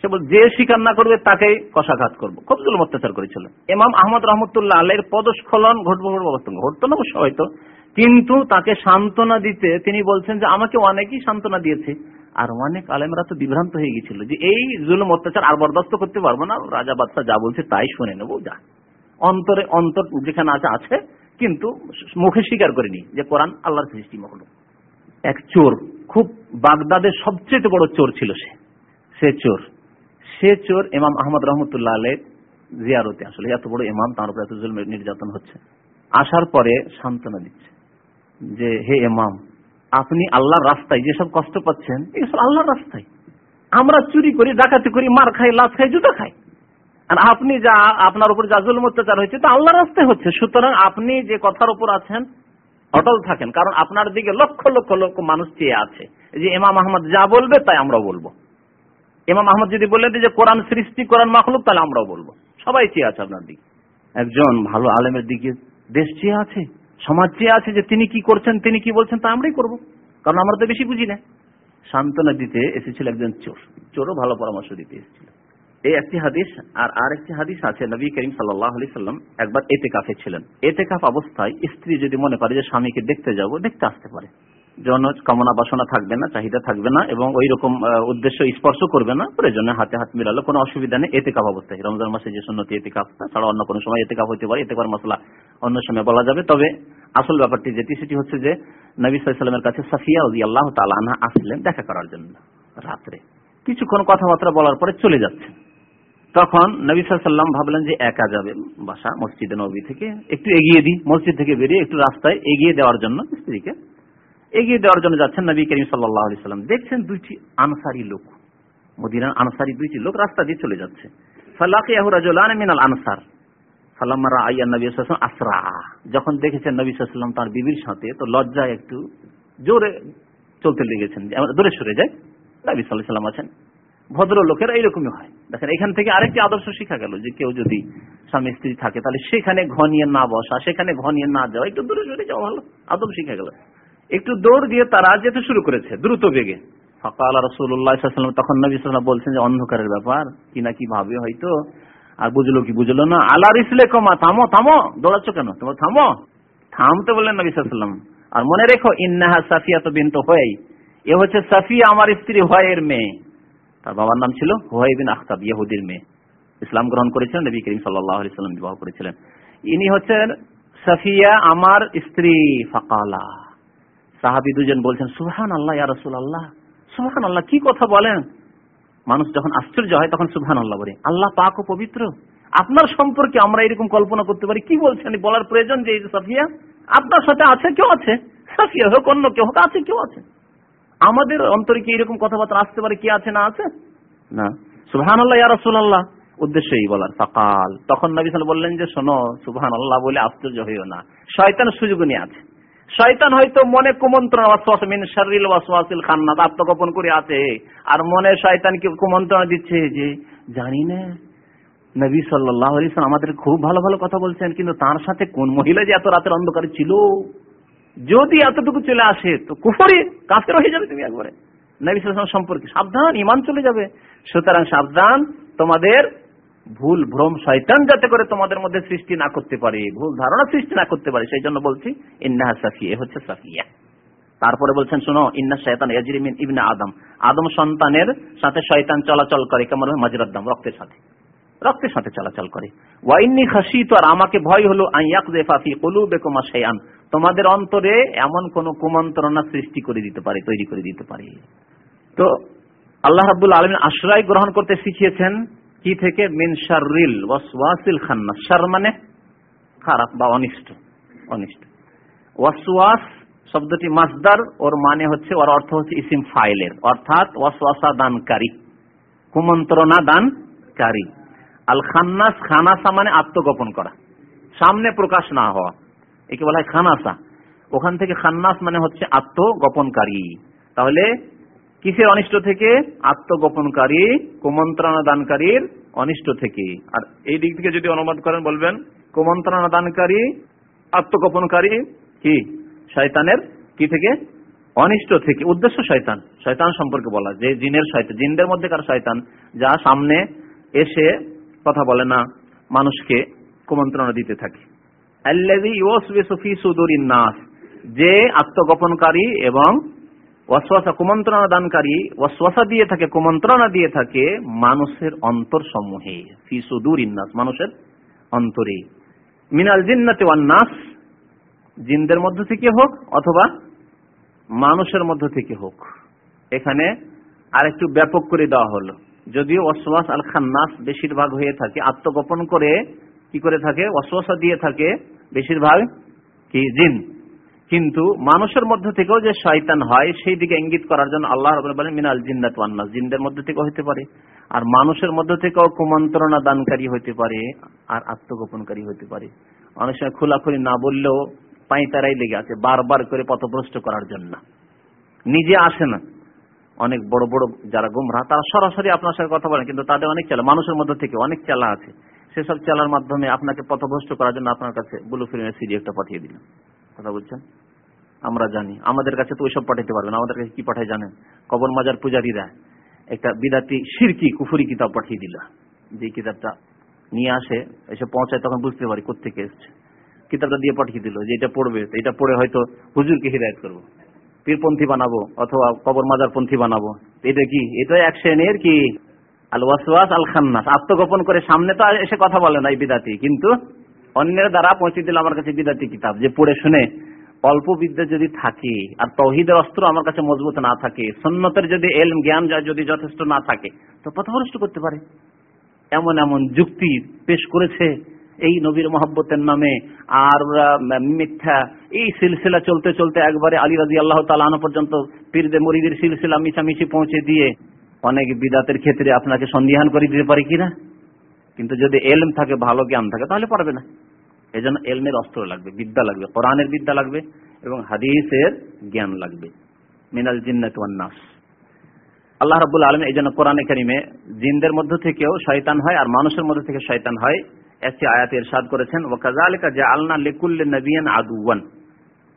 সে বল যে স্বীকার না করবে তাকেই কষাঘাত করব। খুব জুলুম অত্যাচার করেছিল। এমাম আহমদ রহমতুল্লাহ আলের পদস্খলন ঘটবো ঘটবো ঘটতো না অবশ্য হয়তো। কিন্তু তাকে সান্ত্বনা দিতে তিনি বলছেন যে, আমাকে অনেকেই সান্ত্বনা দিয়েছে। আর অনেক আলেমরা তো বিভ্রান্ত হয়ে গেছিল যে এই জুলুম অত্যাচার আর বরদাস্ত করতে পারব না। রাজা বাদশাহ যা বলছে তাই শুনে নেব, যা। অন্তরে অন্তর যেখানে আছে আছে, কিন্তু মুখে স্বীকার করেনি যে কোরআন আল্লাহর সৃষ্টি মহল। এক চোর, খুব বাগদাদের সবচেয়ে বড় চোর ছিল সে। সে চোর। সে চোর এমাম আহমদ রহমতুল্লাহ আলের জিয়ারতে আসলে, এত বড় এমাম তার উপরে এত নির্যাতন হচ্ছে। আসার পরে সান্ত্বনা দিচ্ছে যে, হে ইমাম আপনি আল্লাহর রাস্তায় যেসব কষ্ট পাচ্ছেন এসব আল্লাহর রাস্তায়। আমরা চুরি করি, ডাকাতি করি, মার খাই লাভ খাই, জুতো খাই। আর আপনি যা, আপনার উপর যা জুলুম অত্যাচার হয়েছে, তা আল্লাহর রাস্তায় হচ্ছে। সুতরাং আপনি যে কথার উপর আছেন, অটল থাকেন। কারণ আপনার দিকে লক্ষ লক্ষ লক্ষ মানুষ চেয়ে আছে। যে ইমাম আহমদ যা বলবে, তাই আমরা বলব। ইমাম আহমদ যদি বলে যে কোরআন সৃষ্টি, কোরআন মাখলুক, তাহলে আমরাও বলব। সবাই চেয়ে আছে আপনার দিকে। একজন ভালো আলেমের দিকে দেশ চেয়ে আছে? সমাজ চেয়ে আছে যে তিনি কি করছেন, তিনি কি বলছেন, তা আমরাই করব। কারণ আমরা তো বেশি বুঝি না। সান্ত্বনা দিতে এসেছিল একজন চোর। চোরও ভালো পরামর্শ দিতে এসেছিল। এই একটি হাদিস আর আর একটি হাদিস আছে, নবী করিম সাল্লি সাল্লাম একবার এতে কাফে ছিলেন। এতে কাফ অবস্থায় স্ত্রী যদি মনে করে যে স্বামীকে দেখতে যাব, দেখতে আসতে পারে। যৌন কামনা বাসনা থাকবে না, চাহিদা থাকবে না এবং ওই রকম উদ্দেশ্য স্পর্শ করবে না, প্রয়োজনে হাতে হাত মিলালো কোনো অসুবিধা নেই এতে কাপ অবস্থায়। রমজান মাসে যে সুন্নতি এতে কাপ ছাড়া অন্য কোনো সময় এতে কাপ হতে পারে এতে কার মশলা অন্য সময় বলা যাবে। তবে আসল ব্যাপারটি যেটি সেটি হচ্ছে যে, নবী সাল্লামের কাছে সাফিয়া উদি আল্লাহ তালা আসলেন দেখা করার জন্য রাত্রে। কিছুক্ষণ কথাবার্তা বলার পরে চলে যাচ্ছে তখন নবী সাল্লাম ভাবলেন যে, একা যাবে বাসা, মসজিদে নবী থেকে একটু এগিয়ে দিই, মসজিদ থেকে বেরিয়ে একটু রাস্তায় এগিয়ে দেওয়ার জন্য স্ত্রীকে এগিয়ে দেওয়ার জন্য যাচ্ছেন নবী করিম সাল্লাহ সাল্লাম। দেখছেন দুইটি আনসারি লোক, মদিনার আনসারি দুইটি লোক রাস্তা দিয়ে চলে যাচ্ছে। মিনাল আনসার। সাল্লামারা আইয়া নবী আসরা। যখন দেখেছেন নবী সাল্লাম তার বিবির সাথে, তো একটু জোরে চলতে লেগেছেন। দূরে সরে যায়। নবী সাল্লাহ সাল্লাম আছেন। ভদ্র লোকেরা এইরকমই হয়। দেখেন, এখান থেকে আরেকটি আদর্শ শিখা গেল যে কেউ যদি স্বামী স্ত্রী থাকে, তাহলে সেখানে ঘনিয়ে না বসা, সেখানে ঘনিয়ে না যাওয়া, একটু দূরে সরে যাওয়া ভালো। আদব শিখা গেল। একটু দৌড় দিয়ে তারা যেতে শুরু করেছে, দ্রুত বেগে। সকাল রসুল্লাহ তখন নবী সাল্লাম বলছেন যে, অন্ধকারের ব্যাপার, কি না কি ভাবে হয়তো, আর বুঝলো কি বুঝলো না। আল্লাহ ইসলে কমা, থামো থামো, দৌড়াচ্ছ কেন? তোমার থামো। থামতে বললেন নবী সাল্লাম আর মনে রেখো, ইন্নাহা সাফিয়া তো বিন তো হয় এ হচ্ছে সাফিয়া আমার স্ত্রী হয়ের মেয়ে। তার বাবার নাম ছিল হুয়াই বিন আখতাব, ইহুদির মেয়ে। ইসলাম গ্রহণ করেছিলেন, নবী করিম সাল্লাহ বিবাহ করেছিলেন। ইনি হচ্ছেন সাফিয়া আমার স্ত্রী ফাকালা। সাহাবি দুজন বলছেন সুহান আল্লাহ ইয়া রসুল আল্লাহ সুহান আল্লাহ কি কথা বলেন? মানুষ যখন আশ্চর্য হয়, তখন সুহান আল্লাহ বলে, আল্লাহ পাক ও পবিত্র। আপনার সম্পর্কে আমরা এরকম কল্পনা করতে পারি। কি বলছেন? বলার প্রয়োজন যে সাফিয়া, আপনার সাথে আছে কেউ আছে? সাফিয়া হোক, অন্য কেউ হোক, আছে কেউ আছে। আমাদের অন্তরে কি এরকম কথাবার্তা আসতে পারে? কি আছে, না আছে? না। সুহান আল্লাহ ইয়া রসুল আল্লাহ উদ্দেশ্য এই বলার সকাল তখন নবী বললেন যে, শোনো সুবহান আল্লাহ বলে আশ্চর্য হইও না। শয়তান সুযোগ নিয়ে আছে। শয়তান হয়তো মনে কুমন্ত্রণ শরীর ওয়াসওয়াসিল খান্নাত। আত্মগোপন করে আছে। আর মনে শয়তানকে কুমন্ত্রণা দিচ্ছে যে, জানি না। নবী সাল্লাহ আমাদের খুব ভালো ভালো কথা বলছেন, কিন্তু তার সাথে কোন মহিলা যে এত রাতের অন্ধকারে ছিল? যদি এতটুকু চলে আসে, তো কুফরি, কাফের হয়ে যাবে তুমি একবারে। নবী সাল্লাম সম্পর্কে সাবধান ইমান চলে যাবে। সুতরাং সাবধান, তোমাদের ভুল, ভ্রম, শয়তান যাতে করে তোমাদের মধ্যে সৃষ্টি না করতে পারে, ভুল ধারণা সৃষ্টি না করতে পারে সেই জন্য বলছি, ইন্নাহা সাফিয়া হচ্ছে সাফিয়া। তারপরে বলছেন, শোনো, ইন্না শয়তান ইয়াজরিমিন ইবনে আদম। আদম সন্তানের সাথে শয়তান চলাচল করে, কেমন মাজরাদ্দাম রক্তের সাথে। রক্তের সাথে চলাচল করে। ওয়াইন্নি খাসি তো আর আমাকে ভয় হলো আইয়াক কলু বেকুমা শেয়ান তোমাদের অন্তরে এমন কোন কুমন্ত্রণা সৃষ্টি করে দিতে পারে, তৈরি করে দিতে পারে। তো আল্লাহ রাবুল আলমিন আশ্রয় গ্রহণ করতে শিখিয়েছেন কি থেকে? মিন শারিল ওয়াসওয়াসিল খান্নাস শার মানে খারাপ বা অনিষ্ট অনিষ্ট। ওয়াসওয়াস শব্দটি মাসদার, ওর মানে হচ্ছে, ওর অর্থ হচ্ছে ইসিম ফাইলের। অর্থাৎ ওয়াসওয়াসা দানকারী কুমন্ত্রণা দানকারী আল খান্নাস, খানাসা মানে আত্মগোপন করা, সামনে প্রকাশ না হওয়া। একে বলা হয় খানাসা। ওখান থেকে খান্নাস মানে হচ্ছে আত্মগোপনকারী। তাহলে কিসের অনিষ্ট থেকে? আত্মগোপনকারী কুমন্ত্রণা দানকারীর অনিষ্ট থেকে। আর এই দিক থেকে যদি অনুবাদ করেন, বলবেন কুমন্ত্রণা দানকারী আত্মগোপনকারী, কি? শয়তানের কি থেকে? অনিষ্ট থেকে। উদ্দেশ্য শয়তান। শয়তান সম্পর্কে বলা। যে জিনের শয়তান, জিনদের মধ্যে কার শয়তান, যা সামনে এসে কথা বলে না, মানুষকে কুমন্ত্রণা দিতে থাকে। যে আত্মগোপনকারী এবং ওয়াসওয়াসা কুমন্ত্রণা দানকারী ওয়াসওয়াসা দিয়ে থাকে, কুমন্ত্রণা দিয়ে থাকে মানুষের অন্তর সমূহে ফি সুদুর ইন্নাস মানুষের অন্তরে। মিনাল জিন্নাতে নাস, জিনদের মধ্য থেকে হোক অথবা মানুষের মধ্য থেকে হোক। এখানে আরেকটু ব্যাপক করে দেওয়া হলো। যদিও ওয়াসওয়াস আল খান্নাস বেশিরভাগ হয়ে থাকে, আত্মগোপন করে কি করে থাকে? ওয়াসওয়াসা দিয়ে থাকে বেশিরভাগ কি? জিন। কিন্তু মানুষের মধ্যে থেকেও যে শয়তান হয়, সেই দিকে ইঙ্গিত করার জন্য আল্লাহ বলেন, মিনাল জিন্নাত ওয়ান নাস। জিনদের মধ্যে থেকে হতে পারে। আর মানুষের মধ্যে থেকেও কুমন্ত্রণা দানকারী হতে পারে, আর আত্মগোপনকারী হতে পারে। অনেক সময় খোলাখুলি না বললেও পাঁইতারাই লেগে আছে, বারবার করে পথভ্রষ্ট করার জন্য। নিজে আসে না। অনেক বড় বড় যারা গুমরা, তারা সরাসরি আপনার সাথে কথা বলেন কিন্তু তাদের অনেক চালা, মানুষের মধ্যে থেকে অনেক চালা আছে। সেসব চালার মাধ্যমে আপনাকে পথভ্রষ্ট করার জন্য আপনার কাছে ব্লু সিডি একটা পাঠিয়ে দিল কথা বলছেন? আমরা জানি। আমাদের কাছে তো ওইসব পাঠাইতে পারবেন আমাদের কাছে কি পাঠায় জানেন? কবর মাজার পূজারীরা একটা বিদাতি সিরকি, কুফুরি কিতাব পাঠিয়ে দিল। যে কিতাবটা নিয়ে আসে, এসে পৌঁছায়, তখন বুঝতে পারি কোথেকে এসছে। কিতাবটা দিয়ে পাঠিয়ে দিল, যে এটা পড়বে এটা পড়ে হয়তো হুজুরকে হিদায়ত করব। পীরপন্থী বানাবো, অথবা কবর মাজার পন্থী বানাবো। এটা কি? এটা এক শ্রেণির কি? আল ওয়াসওয়াস আল খান্নাস আত্মগোপন করে সামনে তো এসে কথা বলে না এই বিদাতি। কিন্তু অন্যের দ্বারা পৌঁছে দিল আমার কাছে বিদাতি কিতাব, যে পড়ে শুনে অল্প বিদ্যা যদি থাকে আর তহিদের অস্ত্র আমার কাছে মজবুত না থাকে সন্ন্যতের যদি এলম, জ্ঞান যদি যথেষ্ট না থাকে, তো পথভ্রষ্ট করতে পারে। এমন এমন যুক্তি পেশ করেছে এই নবীর মহব্বতের নামে আর মিথ্যা এই সিলসিলা চলতে চলতে একবারে আলী রাজি আল্লাহ তালানো পর্যন্ত পীরদে মরিদের সিলসিলা মিছামিছি পৌঁছে দিয়ে অনেক বিদাতের ক্ষেত্রে আপনাকে সন্দিহান করে দিতে পারে কিনা? কিন্তু যদি এলম থাকে, ভালো জ্ঞান থাকে, তাহলে পারবে না। এই জন্য এলমের অস্ত্র লাগবে, বিদ্যা লাগবে, কোরআনের বিদ্যা লাগবে এবং হাদিসের জ্ঞান লাগবে। মিনাল জিন্নাত নাস আল্লাহ রাবুল আলম এই জন্য কোরআনে কারিমে জিনদের মধ্য থেকেও শয়তান হয় আর মানুষের মধ্যে থেকে শয়তান হয়। একটি আয়াত এরশাদ করেছেন ওয়াকাজালিকা যে আলনা লিকুল্লে নবিয়ান আদুয়ান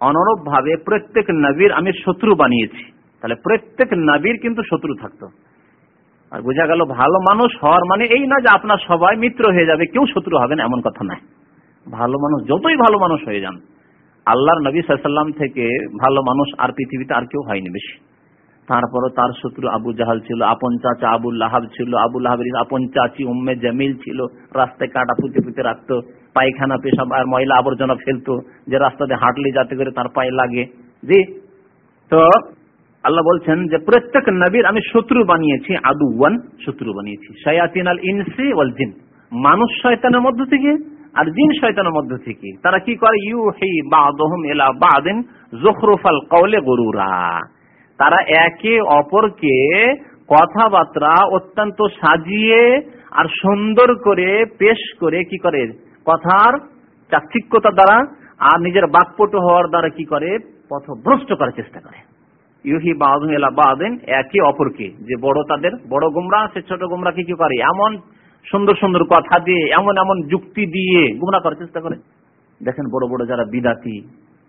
অনুরূপ ভাবে প্রত্যেক নবীর আমি শত্রু বানিয়েছি। তাহলে প্রত্যেক নবীর কিন্তু শত্রু থাকতো। আর বোঝা গেল, ভালো মানুষ হওয়ার মানে এই না যে আপনার সবাই মিত্র হয়ে যাবে, কেউ শত্রু হবেন এমন কথা নাই ভালো মানুষ, যতই ভালো মানুষ হয়ে যান, আল্লাহর নবী সাল্লাম থেকে ভালো মানুষ আর পৃথিবীতে আর কেউ হয়নি বেশি। তারপরও তার শত্রু আবু জাহাল ছিল, আপন চাচা আবুল লাহাব ছিল, আবুল লাহাবের আপন চাচি উম্মে জামিল ছিল, রাস্তায় কাটা পুঁতে পুঁতে রাখতো, পায়খানা, পেশাব আর ময়লা আবর্জনা ফেলতো, যে রাস্তাতে হাঁটলে যাতে করে তার পায়ে লাগে। জি? তো আল্লাহ বলছেন যে প্রত্যেক নবীর আমি শত্রু বানিয়েছি আদু ওয়ান শত্রু বানিয়েছি, শয়াতিন আল ইনসি ওয়াল জিন। মানুষ শয়তানের মধ্য থেকে আর জিন শয়তানের মধ্য থেকে। তারা কি করে? ইউ হি বাদহম এলা বাদিন জখরুফাল কওলে গরুরা। তারা একে অপরকে কথাবার্তা অত্যন্ত সাজিয়ে আর সুন্দর করে পেশ করে কি করে? কথার চাকচিক্যতা দ্বারা আর নিজের বাকপটু হওয়ার দ্বারা কি করে? পথভ্রষ্ট করার চেষ্টা করে। ইউহি বাদিন এলা বাদিন একে অপরকে। যে বড় তাদের বড় গুমরা, সে ছোট গুমরাকে কি করে? এমন সুন্দর সুন্দর কথা দিয়ে, এমন এমন যুক্তি দিয়ে গুমরা করার চেষ্টা করে। দেখেন বড় বড় যারা বিদাতি,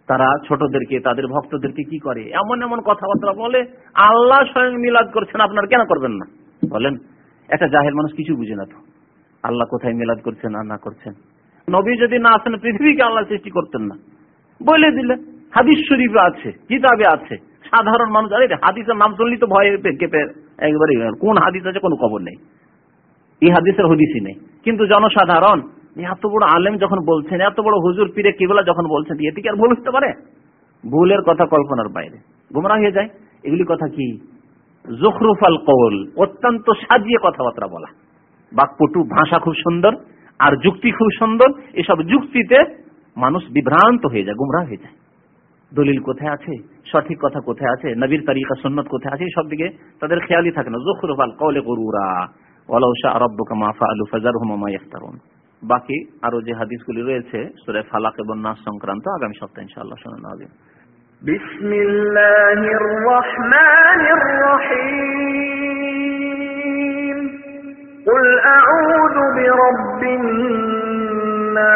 তারা ছোটদেরকে, তাদের ভক্তদেরকে কি করে? এমন এমন কথাবার্তা বলে আল্লাহ স্বয়ং মিলাদ করছেন, আপনার কেন করবেন না? বলেন, একটা জাহের মানুষ কিছু বুঝে না তো। আল্লাহ কোথায় মিলাদ করছেন আর না করছেন? নবী যদি না আসেন, পৃথিবীকে আল্লাহ সৃষ্টি করতেন না। বলে দিলে হাদিস শরীফে আছে, কিতাবে আছে। সাধারণ মানুষ, আরে হাদিসের নাম শুনলি তো ভয়ে একবারে, কোন হাদিস আছে, কোনো খবর নেই। এই হাদিসের হদিসই নেই। কিন্তু জনসাধারণ এত বড় আলেম যখন বলছেন, এত বড় হুজুর পীরে কেবলা যখন বলছেন এতে কি আর ভুল হতে পারে? ভুলের কথা কল্পনার বাইরে। গুমরা হয়ে যায়। এগুলি কথা কি? জখরুফাল কৌল অত্যন্ত সাজিয়ে কথাবার্তা বলা। বাকপটু ভাষা খুব সুন্দর, আর যুক্তি খুব সুন্দর। এসব যুক্তিতে মানুষ বিভ্রান্ত হয়ে যায় গুমরা হয়ে যায়। দলিল কোথায় আছে? সঠিক কথা কোথায় আছে? নবীর তারিকা সন্ন্যত কোথায় আছে? সব দিকে তাদের খেয়ালই থাকে না। জখরুফাল কৌলে গরুরা। ওয়ালাউশা আরব্বুকা মাফা আলু ফাজার হুমামা ইফতারুন বাকি আরো যে হাদিসগুলি রয়েছে সুরে ফালাক এবং নাস সংক্রান্ত আগামী সপ্তাহে ইনশাআল্লাহ শোনানো হবে بسم الله الرحمن الرحيم قل أعوذ برب الناس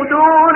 يهودون